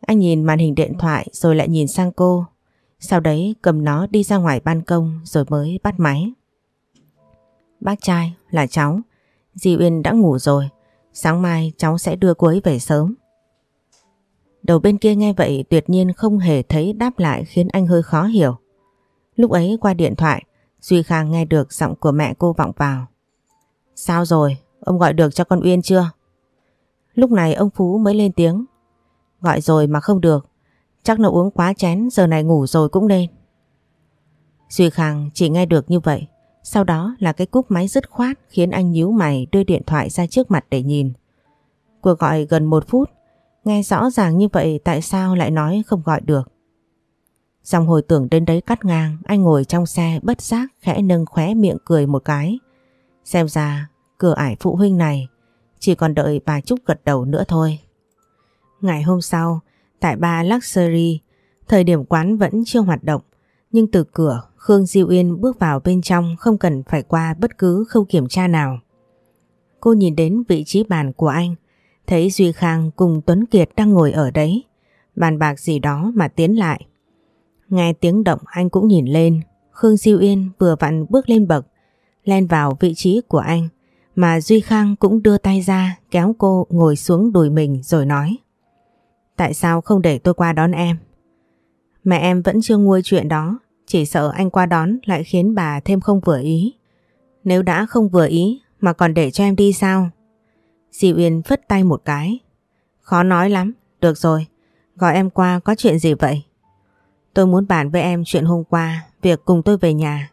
Speaker 1: Anh nhìn màn hình điện thoại rồi lại nhìn sang cô. Sau đấy cầm nó đi ra ngoài ban công rồi mới bắt máy. Bác trai là cháu. Di Uyên đã ngủ rồi. Sáng mai cháu sẽ đưa cô ấy về sớm. Đầu bên kia nghe vậy tuyệt nhiên không hề thấy đáp lại khiến anh hơi khó hiểu. Lúc ấy qua điện thoại, Duy Khang nghe được giọng của mẹ cô vọng vào. Sao rồi? Ông gọi được cho con Uyên chưa? Lúc này ông Phú mới lên tiếng. Gọi rồi mà không được. Chắc nó uống quá chén giờ này ngủ rồi cũng nên. Duy Khang chỉ nghe được như vậy. Sau đó là cái cúp máy dứt khoát khiến anh nhíu mày đưa điện thoại ra trước mặt để nhìn. Cuộc gọi gần một phút. Nghe rõ ràng như vậy tại sao lại nói không gọi được. Dòng hồi tưởng đến đấy cắt ngang, anh ngồi trong xe bất giác khẽ nâng khóe miệng cười một cái. Xem ra cửa ải phụ huynh này chỉ còn đợi bà Trúc gật đầu nữa thôi. Ngày hôm sau, tại ba Luxury, thời điểm quán vẫn chưa hoạt động, nhưng từ cửa Khương Diêu Yên bước vào bên trong không cần phải qua bất cứ khâu kiểm tra nào. Cô nhìn đến vị trí bàn của anh, thấy Duy Khang cùng Tuấn Kiệt đang ngồi ở đấy, bàn bạc gì đó mà tiến lại. Nghe tiếng động anh cũng nhìn lên, Khương Diêu Yên vừa vặn bước lên bậc, len vào vị trí của anh, mà Duy Khang cũng đưa tay ra kéo cô ngồi xuống đùi mình rồi nói. Tại sao không để tôi qua đón em? Mẹ em vẫn chưa nguôi chuyện đó, chỉ sợ anh qua đón lại khiến bà thêm không vừa ý. Nếu đã không vừa ý mà còn để cho em đi sao? Di Uyên phất tay một cái. Khó nói lắm, được rồi, gọi em qua có chuyện gì vậy? Tôi muốn bàn với em chuyện hôm qua, việc cùng tôi về nhà.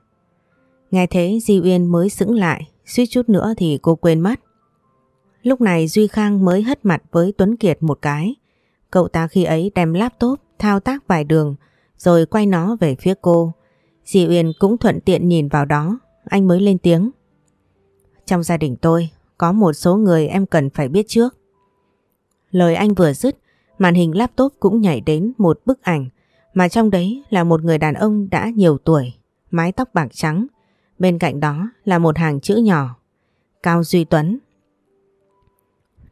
Speaker 1: Nghe thế Di Uyên mới sững lại, suýt chút nữa thì cô quên mất. Lúc này Duy Khang mới hất mặt với Tuấn Kiệt một cái. Cậu ta khi ấy đem laptop thao tác vài đường rồi quay nó về phía cô. Dì Uyên cũng thuận tiện nhìn vào đó, anh mới lên tiếng. Trong gia đình tôi có một số người em cần phải biết trước. Lời anh vừa dứt, màn hình laptop cũng nhảy đến một bức ảnh mà trong đấy là một người đàn ông đã nhiều tuổi, mái tóc bạc trắng. Bên cạnh đó là một hàng chữ nhỏ, Cao Duy Tuấn.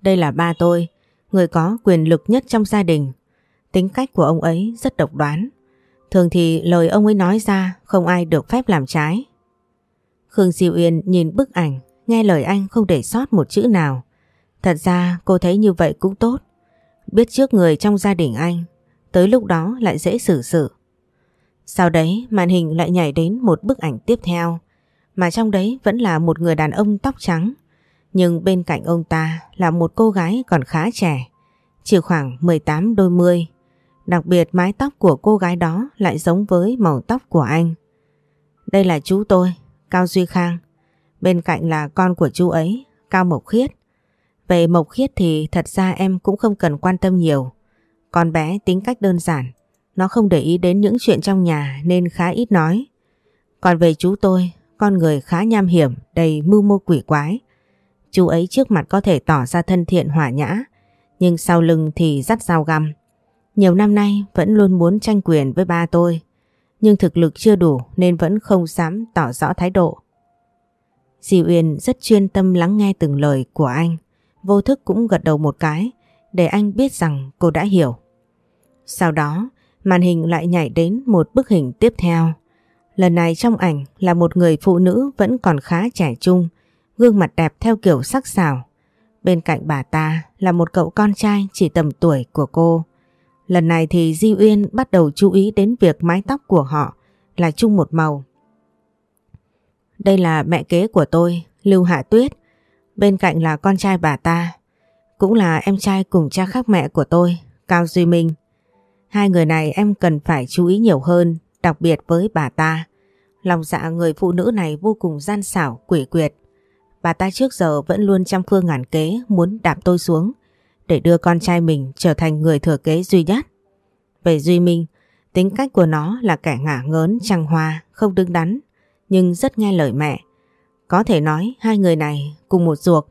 Speaker 1: Đây là ba tôi, người có quyền lực nhất trong gia đình. Tính cách của ông ấy rất độc đoán. Thường thì lời ông ấy nói ra không ai được phép làm trái. Khương Diệu Yên nhìn bức ảnh, nghe lời anh không để sót một chữ nào. Thật ra cô thấy như vậy cũng tốt. Biết trước người trong gia đình anh, tới lúc đó lại dễ xử sự. Sau đấy màn hình lại nhảy đến một bức ảnh tiếp theo, mà trong đấy vẫn là một người đàn ông tóc trắng. Nhưng bên cạnh ông ta là một cô gái còn khá trẻ, chỉ khoảng 18 đôi mươi. Đặc biệt mái tóc của cô gái đó lại giống với màu tóc của anh. Đây là chú tôi, Cao Duy Khang. Bên cạnh là con của chú ấy, Cao Mộc Khiết. Về Mộc Khiết thì thật ra em cũng không cần quan tâm nhiều. Con bé tính cách đơn giản, nó không để ý đến những chuyện trong nhà nên khá ít nói. Còn về chú tôi, con người khá nham hiểm, đầy mưu mô quỷ quái. Chú ấy trước mặt có thể tỏ ra thân thiện hỏa nhã, nhưng sau lưng thì dắt dao găm. Nhiều năm nay vẫn luôn muốn tranh quyền với ba tôi, nhưng thực lực chưa đủ nên vẫn không dám tỏ rõ thái độ. Di Uyên rất chuyên tâm lắng nghe từng lời của anh, vô thức cũng gật đầu một cái, để anh biết rằng cô đã hiểu. Sau đó, màn hình lại nhảy đến một bức hình tiếp theo. Lần này trong ảnh là một người phụ nữ vẫn còn khá trẻ trung, gương mặt đẹp theo kiểu sắc sảo. Bên cạnh bà ta là một cậu con trai chỉ tầm tuổi của cô. Lần này thì Di Uyên bắt đầu chú ý đến việc mái tóc của họ là chung một màu. Đây là mẹ kế của tôi, Lưu Hạ Tuyết. Bên cạnh là con trai bà ta. Cũng là em trai cùng cha khác mẹ của tôi, Cao Duy Minh. Hai người này em cần phải chú ý nhiều hơn, đặc biệt với bà ta. Lòng dạ người phụ nữ này vô cùng gian xảo, quỷ quyệt. Bà ta trước giờ vẫn luôn trăm phương ngàn kế muốn đạp tôi xuống để đưa con trai mình trở thành người thừa kế duy nhất. Về Duy Minh, tính cách của nó là kẻ ngả ngớn, trăng hoa, không đứng đắn, nhưng rất nghe lời mẹ. Có thể nói hai người này cùng một ruột.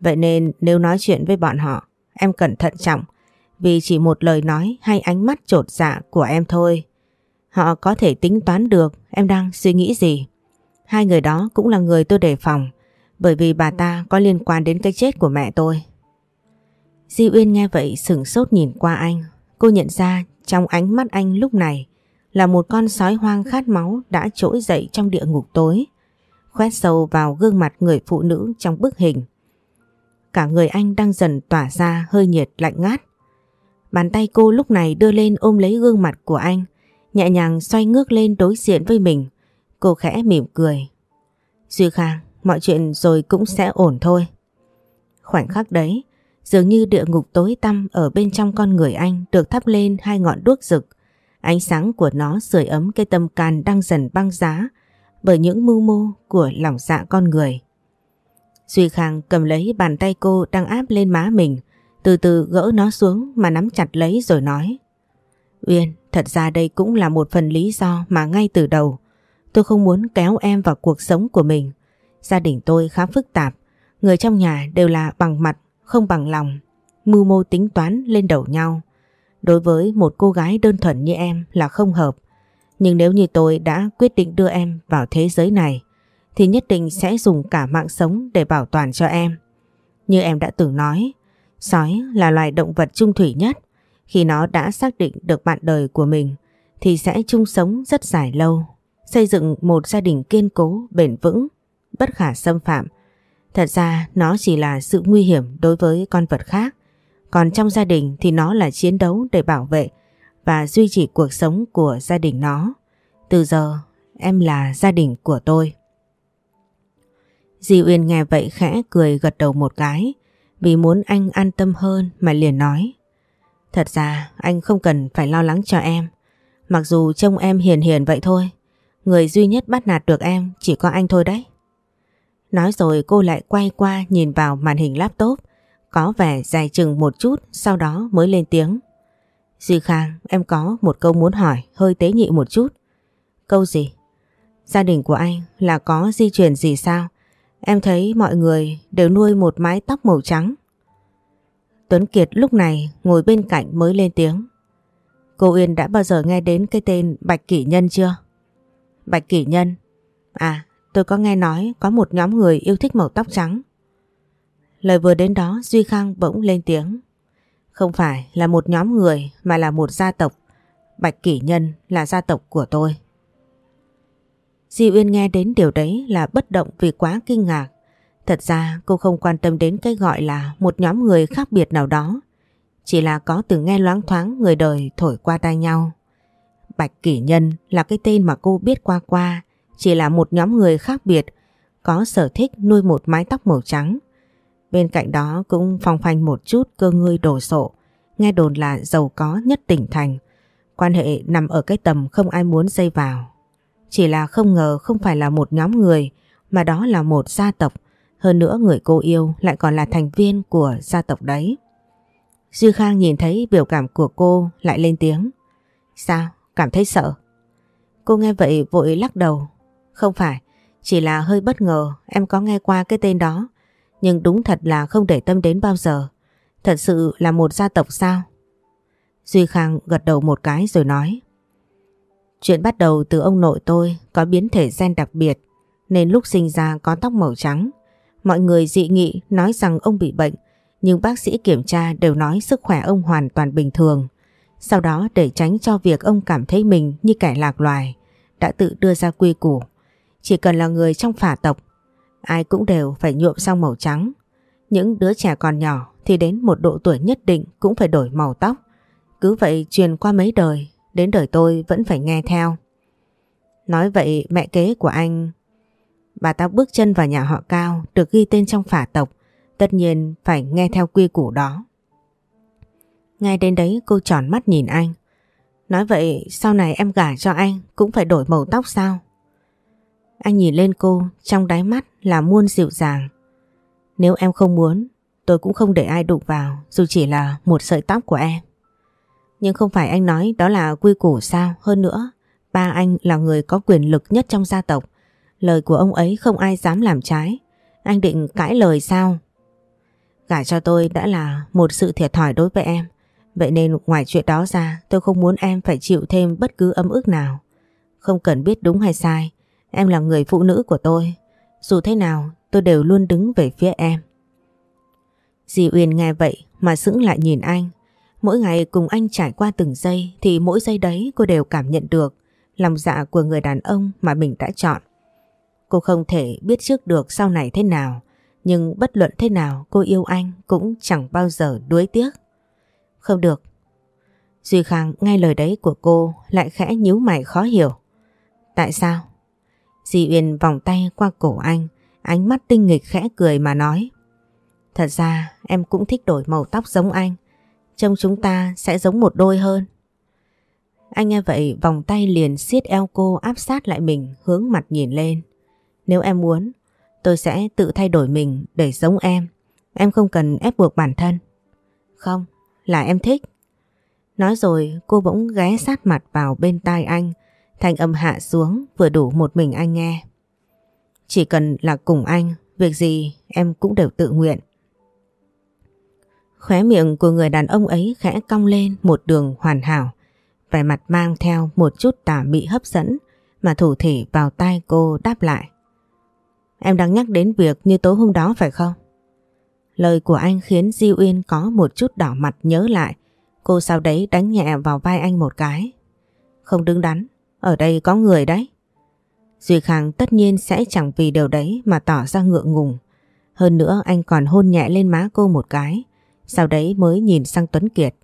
Speaker 1: Vậy nên nếu nói chuyện với bọn họ, em cẩn thận trọng, vì chỉ một lời nói hay ánh mắt trột dạ của em thôi. Họ có thể tính toán được em đang suy nghĩ gì. Hai người đó cũng là người tôi đề phòng, bởi vì bà ta có liên quan đến cái chết của mẹ tôi. Di Uyên nghe vậy sửng sốt nhìn qua anh. Cô nhận ra trong ánh mắt anh lúc này là một con sói hoang khát máu đã trỗi dậy trong địa ngục tối, khoét sâu vào gương mặt người phụ nữ trong bức hình. Cả người anh đang dần tỏa ra hơi nhiệt lạnh ngát. Bàn tay cô lúc này đưa lên ôm lấy gương mặt của anh, nhẹ nhàng xoay ngước lên đối diện với mình. Cô khẽ mỉm cười. Duy Khang, mọi chuyện rồi cũng sẽ ổn thôi. Khoảnh khắc đấy, dường như địa ngục tối tăm ở bên trong con người anh được thắp lên hai ngọn đuốc rực. Ánh sáng của nó sưởi ấm cái tâm can đang dần băng giá bởi những mưu mô của lòng dạ con người. Duy Khang cầm lấy bàn tay cô đang áp lên má mình, từ từ gỡ nó xuống mà nắm chặt lấy rồi nói. Uyên, thật ra đây cũng là một phần lý do mà ngay từ đầu tôi không muốn kéo em vào cuộc sống của mình. Gia đình tôi khá phức tạp, người trong nhà đều là bằng mặt, không bằng lòng, mưu mô tính toán lên đầu nhau. Đối với một cô gái đơn thuần như em là không hợp. Nhưng nếu như tôi đã quyết định đưa em vào thế giới này, thì nhất định sẽ dùng cả mạng sống để bảo toàn cho em. Như em đã từng nói, sói là loài động vật trung thủy nhất. Khi nó đã xác định được bạn đời của mình, thì sẽ chung sống rất dài lâu, xây dựng một gia đình kiên cố, bền vững, bất khả xâm phạm. Thật ra, nó chỉ là sự nguy hiểm đối với con vật khác. Còn trong gia đình thì nó là chiến đấu để bảo vệ và duy trì cuộc sống của gia đình nó. Từ giờ, em là gia đình của tôi. Di Uyên nghe vậy khẽ cười gật đầu một cái, vì muốn anh an tâm hơn mà liền nói. Thật ra, anh không cần phải lo lắng cho em. Mặc dù trông em hiền hiền vậy thôi. Người duy nhất bắt nạt được em chỉ có anh thôi đấy. Nói rồi cô lại quay qua nhìn vào màn hình laptop có vẻ dài chừng một chút sau đó mới lên tiếng. Duy Khang, em có một câu muốn hỏi hơi tế nhị một chút. Câu gì? Gia đình của anh là có di truyền gì sao? Em thấy mọi người đều nuôi một mái tóc màu trắng. Tuấn Kiệt lúc này ngồi bên cạnh mới lên tiếng. Cô Uyên đã bao giờ nghe đến cái tên Bạch Kỷ Nhân chưa? Bạch Kỷ Nhân? À, tôi có nghe nói có một nhóm người yêu thích màu tóc trắng. Lời vừa đến đó, Duy Khang bỗng lên tiếng. Không phải là một nhóm người, mà là một gia tộc. Bạch Kỷ Nhân là gia tộc của tôi. Di Uyên nghe đến điều đấy là bất động vì quá kinh ngạc. Thật ra, cô không quan tâm đến cái gọi là một nhóm người khác biệt nào đó. Chỉ là có từng nghe loáng thoáng người đời thổi qua tai nhau. Bạch Kỷ Nhân là cái tên mà cô biết qua qua. Chỉ là một nhóm người khác biệt có sở thích nuôi một mái tóc màu trắng. Bên cạnh đó cũng phong phanh một chút cơ ngươi đồ sộ, nghe đồn là giàu có nhất tỉnh thành. Quan hệ nằm ở cái tầm không ai muốn dây vào. Chỉ là không ngờ không phải là một nhóm người, mà đó là một gia tộc. Hơn nữa người cô yêu lại còn là thành viên của gia tộc đấy. dư Khang nhìn thấy biểu cảm của cô lại lên tiếng. Sao? Cảm thấy sợ? Cô nghe vậy vội lắc đầu. Không phải, chỉ là hơi bất ngờ em có nghe qua cái tên đó. Nhưng đúng thật là không để tâm đến bao giờ. Thật sự là một gia tộc sao? Duy Khang gật đầu một cái rồi nói. Chuyện bắt đầu từ ông nội tôi có biến thể gen đặc biệt nên lúc sinh ra có tóc màu trắng. Mọi người dị nghị nói rằng ông bị bệnh Nhưng bác sĩ kiểm tra đều nói sức khỏe ông hoàn toàn bình thường. Sau đó để tránh cho việc ông cảm thấy mình như kẻ lạc loài, đã tự đưa ra quy củ. Chỉ cần là người trong phả tộc, ai cũng đều phải nhuộm xong màu trắng. Những đứa trẻ còn nhỏ thì đến một độ tuổi nhất định cũng phải đổi màu tóc. Cứ vậy truyền qua mấy đời, đến đời tôi vẫn phải nghe theo. Nói vậy mẹ kế của anh... Bà ta bước chân vào nhà họ Cao được ghi tên trong phả tộc, tất nhiên phải nghe theo quy củ đó. Ngay đến đấy cô tròn mắt nhìn anh. Nói vậy sau này em gả cho anh cũng phải đổi màu tóc sao? Anh nhìn lên cô, trong đáy mắt là muôn dịu dàng. Nếu em không muốn, tôi cũng không để ai đụng vào, dù chỉ là một sợi tóc của em. Nhưng không phải anh nói đó là quy củ sao hơn nữa. Ba anh là người có quyền lực nhất trong gia tộc. Lời của ông ấy không ai dám làm trái. Anh định cãi lời sao? Gả cho tôi đã là một sự thiệt thòi đối với em. Vậy nên ngoài chuyện đó ra, tôi không muốn em phải chịu thêm bất cứ âm ức nào. Không cần biết đúng hay sai. Em là người phụ nữ của tôi. Dù thế nào tôi đều luôn đứng về phía em. Di Uyên nghe vậy mà sững lại nhìn anh. Mỗi ngày cùng anh trải qua từng giây thì mỗi giây đấy cô đều cảm nhận được lòng dạ của người đàn ông mà mình đã chọn. Cô không thể biết trước được sau này thế nào, nhưng bất luận thế nào cô yêu anh cũng chẳng bao giờ đuối tiếc. Không được. Duy Khang nghe lời đấy của cô lại khẽ nhíu mày khó hiểu. Tại sao? Di Uyên vòng tay qua cổ anh, ánh mắt tinh nghịch khẽ cười mà nói. Thật ra em cũng thích đổi màu tóc giống anh, trông chúng ta sẽ giống một đôi hơn. Anh nghe vậy vòng tay liền siết eo cô áp sát lại mình hướng mặt nhìn lên. Nếu em muốn, tôi sẽ tự thay đổi mình để giống em. Em không cần ép buộc bản thân. Không, là em thích. Nói rồi cô bỗng ghé sát mặt vào bên tai anh, thanh âm hạ xuống vừa đủ một mình anh nghe. Chỉ cần là cùng anh, việc gì em cũng đều tự nguyện. Khóe miệng của người đàn ông ấy khẽ cong lên một đường hoàn hảo, vẻ mặt mang theo một chút tà mị hấp dẫn mà thủ thể vào tai cô đáp lại. Em đang nhắc đến việc như tối hôm đó phải không? Lời của anh khiến Di Uyên có một chút đỏ mặt nhớ lại. Cô sau đấy đánh nhẹ vào vai anh một cái. Không đứng đắn, ở đây có người đấy. Duy Khang tất nhiên sẽ chẳng vì điều đấy mà tỏ ra ngượng ngùng. Hơn nữa anh còn hôn nhẹ lên má cô một cái. Sau đấy mới nhìn sang Tuấn Kiệt.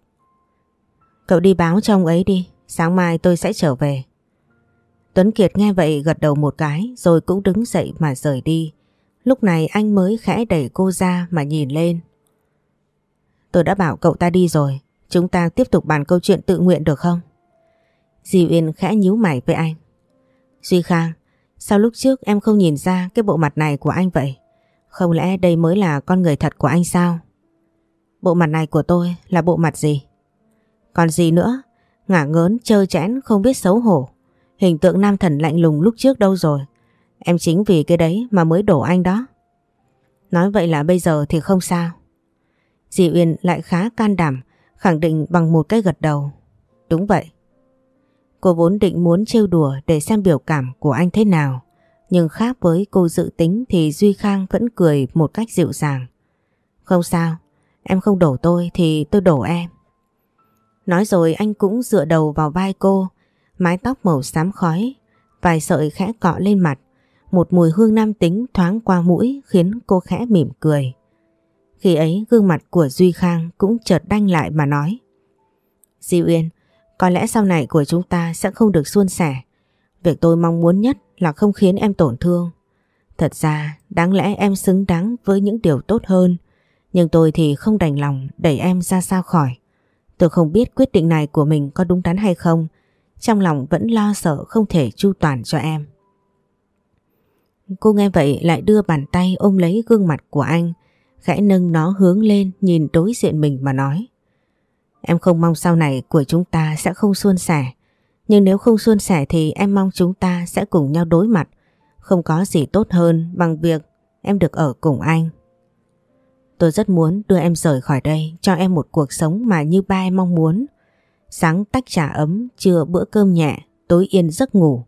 Speaker 1: Cậu đi báo cho ông ấy đi, sáng mai tôi sẽ trở về. Tuấn Kiệt nghe vậy gật đầu một cái rồi cũng đứng dậy mà rời đi. Lúc này anh mới khẽ đẩy cô ra mà nhìn lên. Tôi đã bảo cậu ta đi rồi, chúng ta tiếp tục bàn câu chuyện tự nguyện được không? Di Uyên khẽ nhíu mày với anh. Duy Khang, sao lúc trước em không nhìn ra cái bộ mặt này của anh vậy? Không lẽ đây mới là con người thật của anh sao? Bộ mặt này của tôi là bộ mặt gì? Còn gì nữa? Ngả ngớn, trơ chẽn, không biết xấu hổ. Hình tượng nam thần lạnh lùng lúc trước đâu rồi? Em chính vì cái đấy mà mới đổ anh đó. Nói vậy là bây giờ thì không sao. Dì Uyên lại khá can đảm, khẳng định bằng một cái gật đầu. Đúng vậy. Cô vốn định muốn trêu đùa để xem biểu cảm của anh thế nào. Nhưng khác với cô dự tính thì Duy Khang vẫn cười một cách dịu dàng. Không sao, em không đổ tôi thì tôi đổ em. Nói rồi anh cũng dựa đầu vào vai cô, mái tóc màu xám khói, vài sợi khẽ cọ lên mặt. Một mùi hương nam tính thoáng qua mũi khiến cô khẽ mỉm cười. Khi ấy gương mặt của Duy Khang cũng chợt đanh lại mà nói. Di Uyên, có lẽ sau này của chúng ta sẽ không được suôn sẻ. Việc tôi mong muốn nhất là không khiến em tổn thương. Thật ra, đáng lẽ em xứng đáng với những điều tốt hơn. Nhưng tôi thì không đành lòng đẩy em ra xa khỏi. Tôi không biết quyết định này của mình có đúng đắn hay không. Trong lòng vẫn lo sợ không thể chu toàn cho em. Cô nghe vậy lại đưa bàn tay ôm lấy gương mặt của anh, khẽ nâng nó hướng lên nhìn đối diện mình mà nói. Em không mong sau này của chúng ta sẽ không suôn sẻ, nhưng nếu không suôn sẻ thì em mong chúng ta sẽ cùng nhau đối mặt, không có gì tốt hơn bằng việc em được ở cùng anh. Tôi rất muốn đưa em rời khỏi đây, cho em một cuộc sống mà như ba em mong muốn. Sáng tách trà ấm, trưa bữa cơm nhẹ, tối yên giấc ngủ.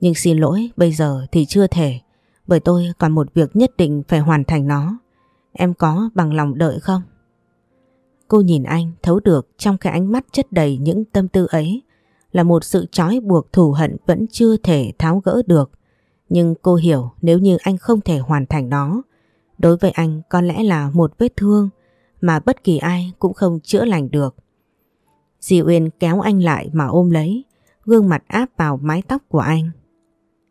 Speaker 1: Nhưng xin lỗi, bây giờ thì chưa thể, bởi tôi còn một việc nhất định phải hoàn thành nó. Em có bằng lòng đợi không? Cô nhìn anh thấu được trong cái ánh mắt chất đầy những tâm tư ấy là một sự trói buộc thù hận vẫn chưa thể tháo gỡ được. Nhưng cô hiểu nếu như anh không thể hoàn thành nó, đối với anh có lẽ là một vết thương mà bất kỳ ai cũng không chữa lành được. Di Uyên kéo anh lại mà ôm lấy, gương mặt áp vào mái tóc của anh.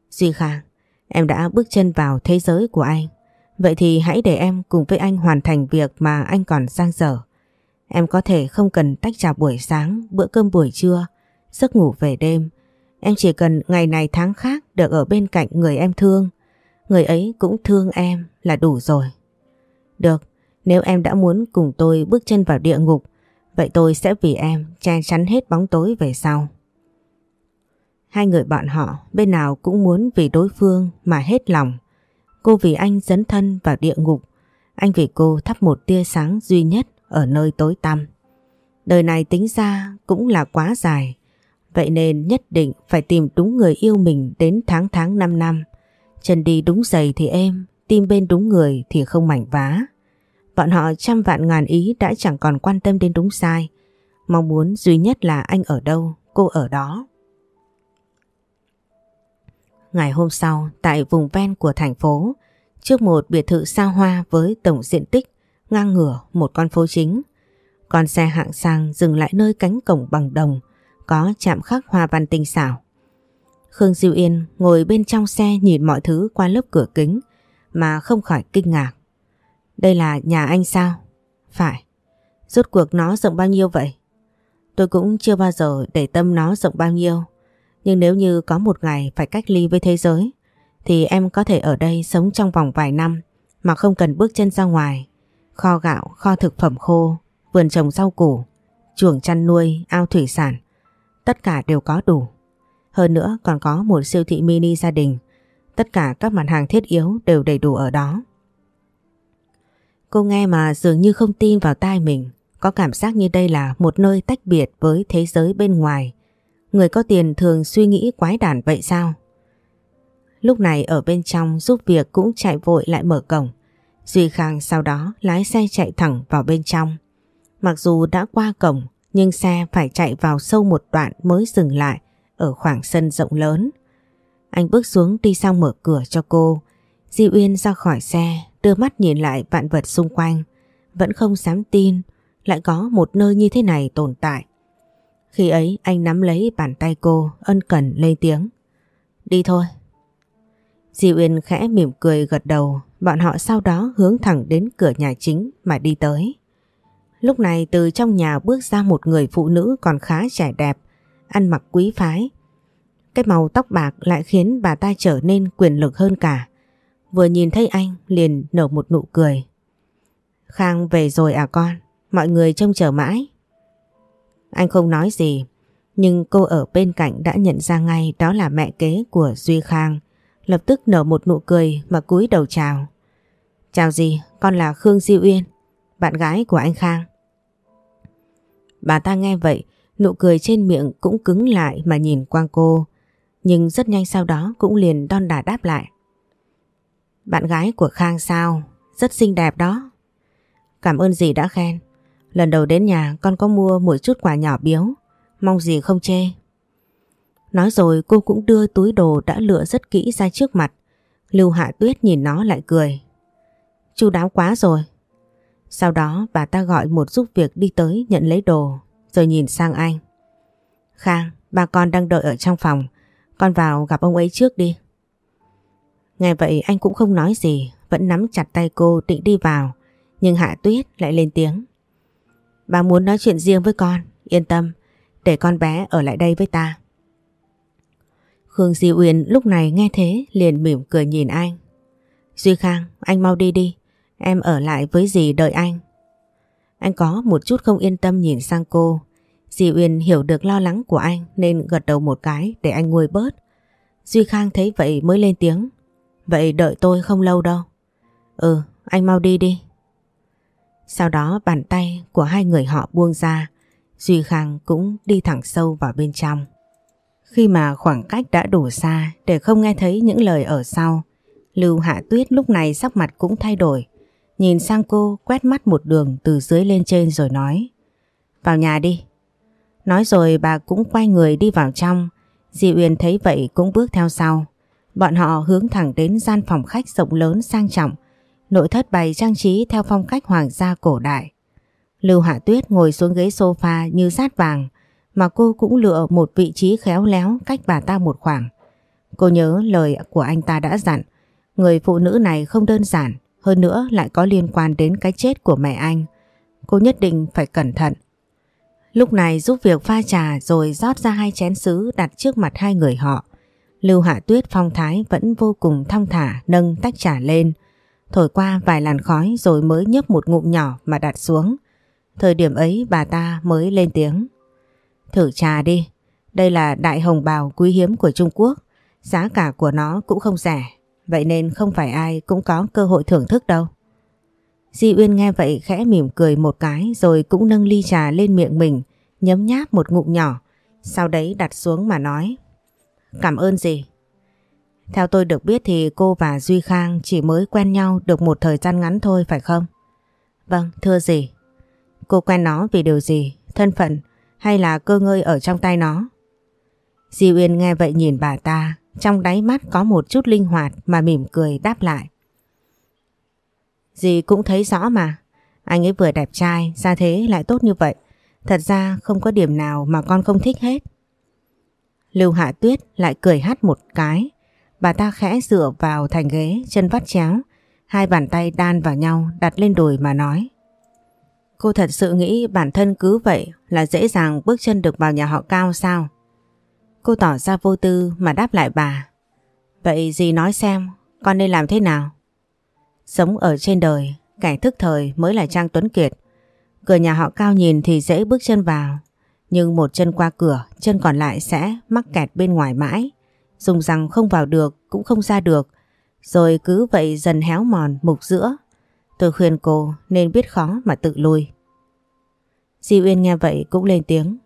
Speaker 1: Duy Khang, em đã bước chân vào thế giới của anh. Vậy thì hãy để em cùng với anh hoàn thành việc mà anh còn sang dở. Em có thể không cần tách trà buổi sáng, bữa cơm buổi trưa, giấc ngủ về đêm. Em chỉ cần ngày này tháng khác được ở bên cạnh người em thương. Người ấy cũng thương em là đủ rồi. Được, nếu em đã muốn cùng tôi bước chân vào địa ngục, vậy tôi sẽ vì em che chắn hết bóng tối về sau. Hai người bọn họ bên nào cũng muốn vì đối phương mà hết lòng. Cô vì anh dấn thân vào địa ngục, anh vì cô thắp một tia sáng duy nhất ở nơi tối tăm. Đời này tính ra cũng là quá dài, vậy nên nhất định phải tìm đúng người yêu mình đến tháng tháng năm năm. Chân đi đúng giày thì êm, tim bên đúng người thì không mảnh vá. Bọn họ trăm vạn ngàn ý đã chẳng còn quan tâm đến đúng sai. Mong muốn duy nhất là anh ở đâu, cô ở đó. Ngày hôm sau, tại vùng ven của thành phố, trước một biệt thự xa hoa với tổng diện tích ngang ngửa một con phố chính. Con xe hạng sang dừng lại nơi cánh cổng bằng đồng, có chạm khắc hoa văn tinh xảo. Khương Diệu Yên ngồi bên trong xe nhìn mọi thứ qua lớp cửa kính mà không khỏi kinh ngạc. Đây là nhà anh sao? Phải. Rốt cuộc nó rộng bao nhiêu vậy? Tôi cũng chưa bao giờ để tâm nó rộng bao nhiêu. Nhưng nếu như có một ngày phải cách ly với thế giới thì em có thể ở đây sống trong vòng vài năm mà không cần bước chân ra ngoài. Kho gạo, kho thực phẩm khô, vườn trồng rau củ, chuồng chăn nuôi, ao thủy sản. Tất cả đều có đủ. Hơn nữa còn có một siêu thị mini gia đình. Tất cả các mặt hàng thiết yếu đều đầy đủ ở đó. Cô nghe mà dường như không tin vào tai mình. Có cảm giác như đây là một nơi tách biệt với thế giới bên ngoài. Người có tiền thường suy nghĩ quái đản vậy sao? Lúc này ở bên trong giúp việc cũng chạy vội lại mở cổng. Duy Khang sau đó lái xe chạy thẳng vào bên trong. Mặc dù đã qua cổng, nhưng xe phải chạy vào sâu một đoạn mới dừng lại ở khoảng sân rộng lớn. Anh bước xuống đi sang mở cửa cho cô. Di Uyên ra khỏi xe, đưa mắt nhìn lại vạn vật xung quanh. Vẫn không dám tin, lại có một nơi như thế này tồn tại. Khi ấy anh nắm lấy bàn tay cô, ân cần lên tiếng. Đi thôi. Di Uyên khẽ mỉm cười gật đầu bọn họ sau đó hướng thẳng đến cửa nhà chính mà đi tới. Lúc này từ trong nhà bước ra một người phụ nữ còn khá trẻ đẹp, ăn mặc quý phái. Cái màu tóc bạc lại khiến bà ta trở nên quyền lực hơn cả. Vừa nhìn thấy anh liền nở một nụ cười. Khang về rồi à con, mọi người trông chờ mãi. Anh không nói gì, nhưng cô ở bên cạnh đã nhận ra ngay đó là mẹ kế của Duy Khang. Lập tức nở một nụ cười mà cúi đầu chào. Chào gì, con là Khương Di Uyên, bạn gái của anh Khang. Bà ta nghe vậy, nụ cười trên miệng cũng cứng lại mà nhìn quang cô. Nhưng rất nhanh sau đó cũng liền đon đả đáp lại. Bạn gái của Khang sao? Rất xinh đẹp đó. Cảm ơn dì đã khen. Lần đầu đến nhà con có mua một chút quà nhỏ biếu. Mong dì không chê. Nói rồi cô cũng đưa túi đồ đã lựa rất kỹ ra trước mặt. Lưu Hạ Tuyết nhìn nó lại cười. Chu đáo quá rồi. Sau đó bà ta gọi một giúp việc đi tới nhận lấy đồ rồi nhìn sang anh. Khang, bà con đang đợi ở trong phòng. Con vào gặp ông ấy trước đi. ngày vậy anh cũng không nói gì, vẫn nắm chặt tay cô định đi vào. Nhưng Hạ Tuyết lại lên tiếng. Bà muốn nói chuyện riêng với con, yên tâm, để con bé ở lại đây với ta. Khương Di Uyên lúc này nghe thế liền mỉm cười nhìn anh. Duy Khang, anh mau đi đi, em ở lại với dì đợi anh. Anh có một chút không yên tâm nhìn sang cô. Di Uyên hiểu được lo lắng của anh nên gật đầu một cái để anh nguôi bớt. Duy Khang thấy vậy mới lên tiếng. Vậy đợi tôi không lâu đâu. Ừ, anh mau đi đi. Sau đó bàn tay của hai người họ buông ra, Duy Khang cũng đi thẳng sâu vào bên trong. Khi mà khoảng cách đã đủ xa để không nghe thấy những lời ở sau, Lưu Hạ Tuyết lúc này sắc mặt cũng thay đổi. Nhìn sang cô quét mắt một đường từ dưới lên trên rồi nói.
Speaker 2: vào nhà đi. Nói rồi bà cũng quay người đi vào trong. Di Uyên thấy vậy cũng bước theo sau. Bọn họ hướng thẳng đến gian phòng khách rộng lớn sang trọng. Nội thất bày trang trí theo phong cách hoàng gia cổ đại. Lưu Hạ Tuyết ngồi xuống ghế sofa như sát vàng mà cô cũng lựa một vị trí khéo léo cách bà ta một khoảng. Cô nhớ lời của anh ta đã dặn, người phụ nữ này không đơn giản, hơn nữa lại có liên quan đến cái chết của mẹ anh. Cô nhất định phải cẩn thận. Lúc này giúp việc pha trà rồi rót ra hai chén sứ đặt trước mặt hai người họ. Lưu Hạ Tuyết phong thái vẫn vô cùng thong thả, nâng tách trà lên. Thổi qua vài làn khói rồi mới nhấp một ngụm nhỏ mà đặt xuống. Thời điểm ấy bà ta mới lên tiếng. Thử trà đi, đây là đại hồng bào quý hiếm của Trung Quốc, giá cả của nó cũng không rẻ, vậy nên không phải ai cũng có cơ hội thưởng thức đâu. Di Uyên nghe vậy khẽ mỉm cười một cái rồi cũng nâng ly trà lên miệng mình, nhấm nháp một ngụm nhỏ, sau đấy đặt xuống mà nói. Cảm ơn gì? Theo tôi được biết thì cô và Duy Khang chỉ mới quen nhau được một thời gian ngắn thôi phải không? Vâng, thưa gì? Cô quen nó vì điều gì? Thân phận hay là cơ ngơi ở trong tay nó? Di Uyên nghe vậy nhìn bà ta, trong đáy mắt có một chút linh hoạt mà mỉm cười đáp lại. Dì cũng thấy rõ mà, anh ấy vừa đẹp trai, ra thế lại tốt như vậy. Thật ra không có điểm nào mà con không thích hết. Lưu Hạ Tuyết lại cười hắt một cái. Bà ta khẽ dựa vào thành ghế, chân vắt chéo. Hai bàn tay đan vào nhau đặt lên đùi mà nói. Cô thật sự nghĩ bản thân cứ vậy là dễ dàng bước chân được vào nhà họ cao sao? Cô tỏ ra vô tư mà đáp lại bà. Vậy gì nói xem, con nên làm thế nào? Sống ở trên đời, kẻ thức thời mới là Trang Tuấn Kiệt. Cửa nhà họ cao nhìn thì dễ bước chân vào, nhưng một chân qua cửa, chân còn lại sẽ mắc kẹt bên ngoài mãi. Dùng rằng không vào được, cũng không ra được, rồi cứ vậy dần héo mòn mục giữa. Tôi khuyên cô nên biết khó mà tự lui. Di Uyên nghe vậy cũng lên tiếng.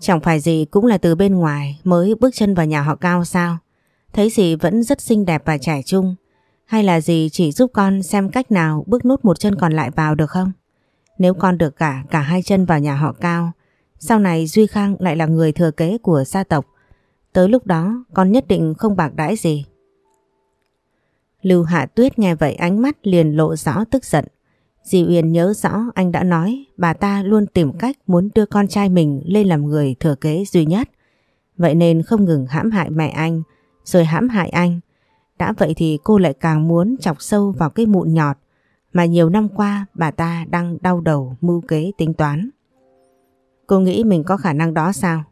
Speaker 2: Chẳng phải gì cũng là từ bên ngoài mới bước chân vào nhà họ cao sao? Thấy gì vẫn rất xinh đẹp và trẻ trung. Hay là gì chỉ giúp con xem cách nào bước nút một chân còn lại vào được không? Nếu con được cả cả hai chân vào nhà họ cao, sau này Duy Khang lại là người thừa kế của gia tộc. Tới lúc đó con nhất định không bạc đãi gì. Lưu Hạ Tuyết nghe vậy ánh mắt liền lộ rõ tức giận. Di Uyên nhớ rõ anh đã nói bà ta luôn tìm cách muốn đưa con trai mình lên làm người thừa kế duy nhất. Vậy nên không ngừng hãm hại mẹ anh, rồi hãm hại anh. Đã vậy thì cô lại càng muốn chọc sâu vào cái mụn nhọt mà nhiều năm qua bà ta đang đau đầu mưu kế tính toán. Cô nghĩ mình có khả năng đó sao?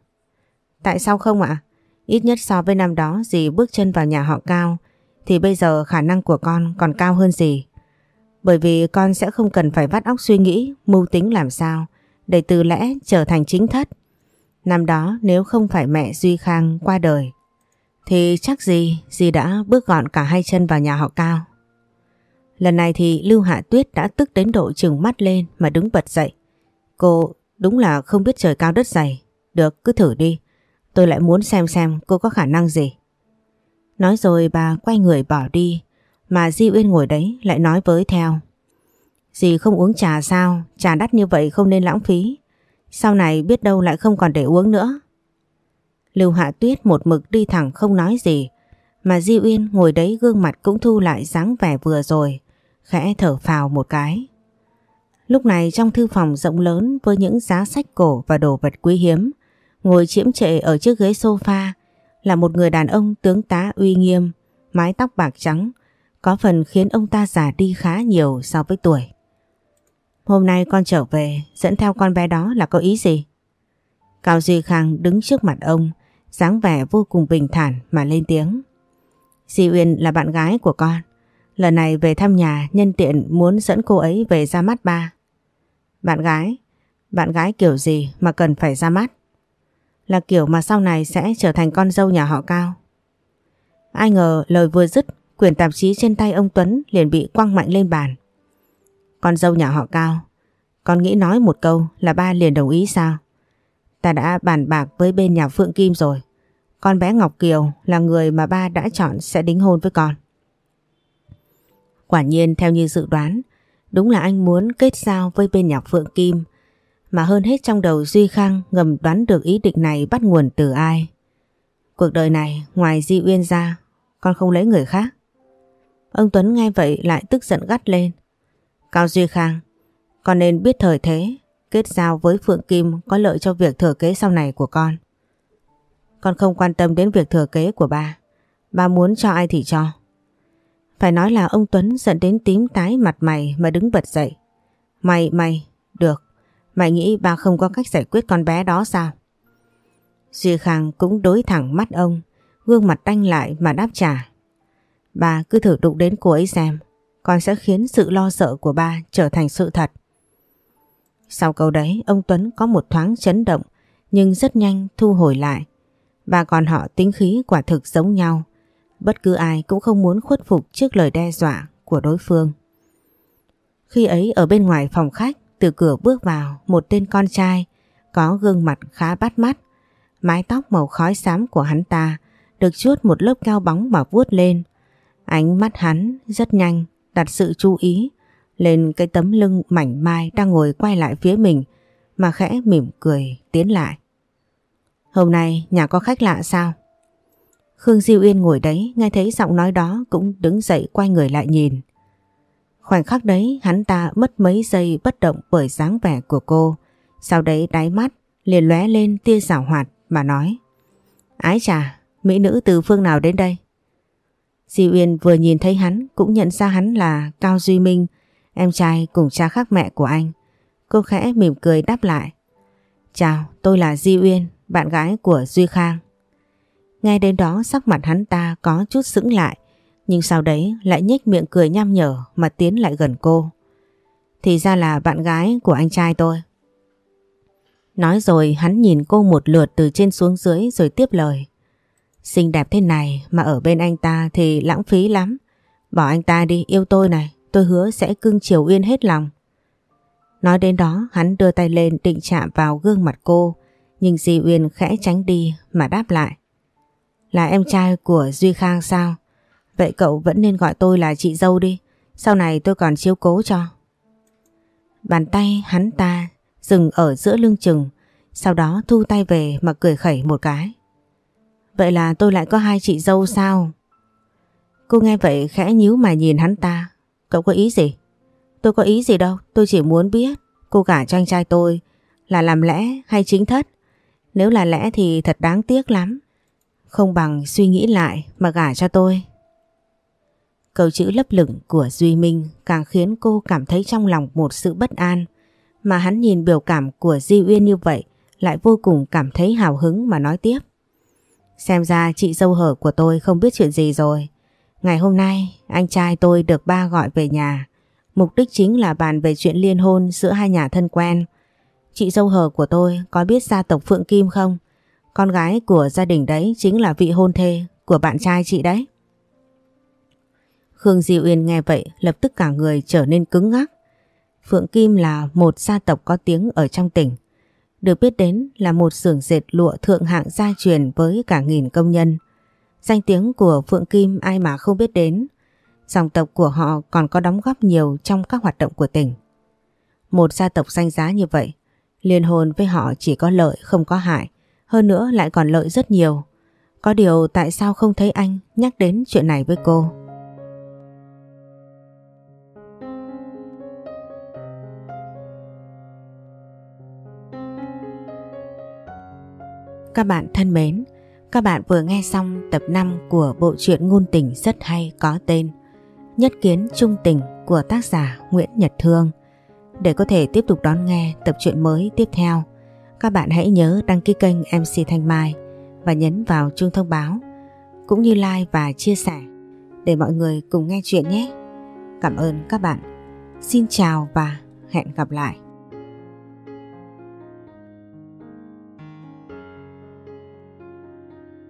Speaker 2: Tại sao không ạ? Ít nhất so với năm đó dì bước chân vào nhà họ cao thì bây giờ khả năng của con còn cao hơn gì. Bởi vì con sẽ không cần phải vắt óc suy nghĩ, mưu tính làm sao để từ lẽ trở thành chính thất. Năm đó nếu không phải mẹ Duy Khang qua đời thì chắc gì dì đã bước gọn cả hai chân vào nhà họ cao. Lần này thì Lưu Hạ Tuyết đã tức đến độ trừng mắt lên mà đứng bật dậy. Cô đúng là không biết trời cao đất dày. Được cứ thử đi. Tôi lại muốn xem xem cô có khả năng gì. Nói rồi bà quay người bỏ đi mà Di Uyên ngồi đấy lại nói với theo. Dì không uống trà sao? Trà đắt như vậy không nên lãng phí. Sau này biết đâu lại không còn để uống nữa. Lưu Hạ Tuyết một mực đi thẳng không nói gì. Mà Di Uyên ngồi đấy gương mặt cũng thu lại dáng vẻ vừa rồi. Khẽ thở phào một cái. Lúc này trong thư phòng rộng lớn với những giá sách cổ và đồ vật quý hiếm, ngồi chiếm trệ ở chiếc ghế sofa là một người đàn ông tướng tá uy nghiêm, mái tóc bạc trắng, có phần khiến ông ta già đi khá nhiều so với tuổi. Hôm nay con trở về, dẫn theo con bé đó là có ý gì? Cao Duy Khang đứng trước mặt ông, dáng vẻ vô cùng bình thản mà lên tiếng. Di Uyên là bạn gái của con. Lần này về thăm nhà nhân tiện muốn dẫn cô ấy về ra mắt ba. Bạn gái? Bạn gái kiểu gì mà cần phải ra mắt? Là kiểu mà sau này sẽ trở thành con dâu nhà họ Cao. Ai ngờ lời vừa dứt quyển tạp chí trên tay ông Tuấn liền bị quăng mạnh lên bàn. Con dâu nhà họ Cao, con nghĩ nói một câu là ba liền đồng ý sao? Ta đã bàn bạc với bên nhà Phượng Kim rồi. Con bé Ngọc Kiều là người mà ba đã chọn sẽ đính hôn với con. Quả nhiên theo như dự đoán, đúng là anh muốn kết giao với bên nhà Phượng Kim. Mà hơn hết trong đầu Duy Khang ngầm đoán được ý định này bắt nguồn từ ai. Cuộc đời này ngoài Di Uyên ra, con không lấy người khác. Ông Tuấn nghe vậy lại tức giận gắt lên. Cao Duy Khang, con nên biết thời thế, kết giao với Phượng Kim có lợi cho việc thừa kế sau này của con. Con không quan tâm đến việc thừa kế của ba. Ba muốn cho ai thì cho. Phải nói là ông Tuấn giận đến tím tái mặt mày mà đứng bật dậy. Mày, mày, được. Mày nghĩ ba không có cách giải quyết con bé đó sao? Duy Khang cũng đối thẳng mắt ông, gương mặt đanh lại mà đáp trả. Ba cứ thử đụng đến cô ấy xem, con sẽ khiến sự lo sợ của ba trở thành sự thật. Sau câu đấy, ông Tuấn có một thoáng chấn động, nhưng rất nhanh thu hồi lại. Ba con họ tính khí quả thực giống nhau, bất cứ ai cũng không muốn khuất phục trước lời đe dọa của đối phương. Khi ấy ở bên ngoài phòng khách, từ cửa bước vào một tên con trai có gương mặt khá bắt mắt, mái tóc màu khói xám của hắn ta được chuốt một lớp cao bóng mà vuốt lên. Ánh mắt hắn rất nhanh đặt sự chú ý lên cái tấm lưng mảnh mai đang ngồi quay lại phía mình mà khẽ mỉm cười tiến lại. Hôm nay nhà có khách lạ sao? Khương Diêu Yên ngồi đấy nghe thấy giọng nói đó cũng đứng dậy quay người lại nhìn. Khoảnh khắc đấy hắn ta mất mấy giây bất động bởi dáng vẻ của cô. Sau đấy đáy mắt liền lóe lên tia giảo hoạt mà nói. Ái chà, mỹ nữ từ phương nào đến đây? Di Uyên vừa nhìn thấy hắn cũng nhận ra hắn là Cao Duy Minh, em trai cùng cha khác mẹ của anh. Cô khẽ mỉm cười đáp lại. Chào, tôi là Di Uyên, bạn gái của Duy Khang. Ngay đến đó sắc mặt hắn ta có chút sững lại, nhưng sau đấy lại nhếch miệng cười nham nhở mà tiến lại gần cô. Thì ra là bạn gái của anh trai tôi. Nói rồi hắn nhìn cô một lượt từ trên xuống dưới rồi tiếp lời. Xinh đẹp thế này mà ở bên anh ta thì lãng phí lắm. Bỏ anh ta đi yêu tôi này, tôi hứa sẽ cưng chiều Uyên hết lòng. Nói đến đó hắn đưa tay lên định chạm vào gương mặt cô, nhưng Di Uyên khẽ tránh đi mà đáp lại. Là em trai của Duy Khang sao? Vậy cậu vẫn nên gọi tôi là chị dâu đi, sau này tôi còn chiếu cố cho. Bàn tay hắn ta dừng ở giữa lưng chừng, sau đó thu tay về mà cười khẩy một cái. Vậy là tôi lại có hai chị dâu sao? Cô nghe vậy khẽ nhíu mà nhìn hắn ta. Cậu có ý gì? Tôi có ý gì đâu, tôi chỉ muốn biết cô gả cho anh trai tôi là làm lẽ hay chính thất. Nếu là lẽ thì thật đáng tiếc lắm. Không bằng suy nghĩ lại mà gả cho tôi. Câu chữ lấp lửng của Duy Minh càng khiến cô cảm thấy trong lòng một sự bất an. Mà hắn nhìn biểu cảm của Di Uyên như vậy, lại vô cùng cảm thấy hào hứng mà nói tiếp. Xem ra chị dâu hở của tôi không biết chuyện gì rồi. Ngày hôm nay, anh trai tôi được ba gọi về nhà. Mục đích chính là bàn về chuyện liên hôn giữa hai nhà thân quen. Chị dâu hở của tôi có biết gia tộc Phượng Kim không? Con gái của gia đình đấy chính là vị hôn thê của bạn trai chị đấy. Khương Di Uyên nghe vậy lập tức cả người trở nên cứng ngắc. Phượng Kim là một gia tộc có tiếng ở trong tỉnh. Được biết đến là một xưởng dệt lụa thượng hạng gia truyền với cả nghìn công nhân. Danh tiếng của Phượng Kim ai mà không biết đến. Dòng tộc của họ còn có đóng góp nhiều trong các hoạt động của tỉnh. Một gia tộc danh giá như vậy, liên hôn với họ chỉ có lợi không có hại, hơn nữa lại còn lợi rất nhiều. Có điều tại sao không thấy anh nhắc đến chuyện này với cô? Các bạn thân mến, các bạn vừa nghe xong tập 5 của bộ truyện ngôn tình rất hay có tên Nhất kiến trung tình của tác giả Nguyễn Nhật Thương. Để có thể tiếp tục đón nghe tập truyện mới tiếp theo, các bạn hãy nhớ đăng ký kênh MC Thanh Mai và nhấn vào chuông thông báo, cũng như like và chia sẻ để mọi người cùng nghe chuyện nhé. Cảm ơn các bạn. Xin chào và hẹn gặp lại.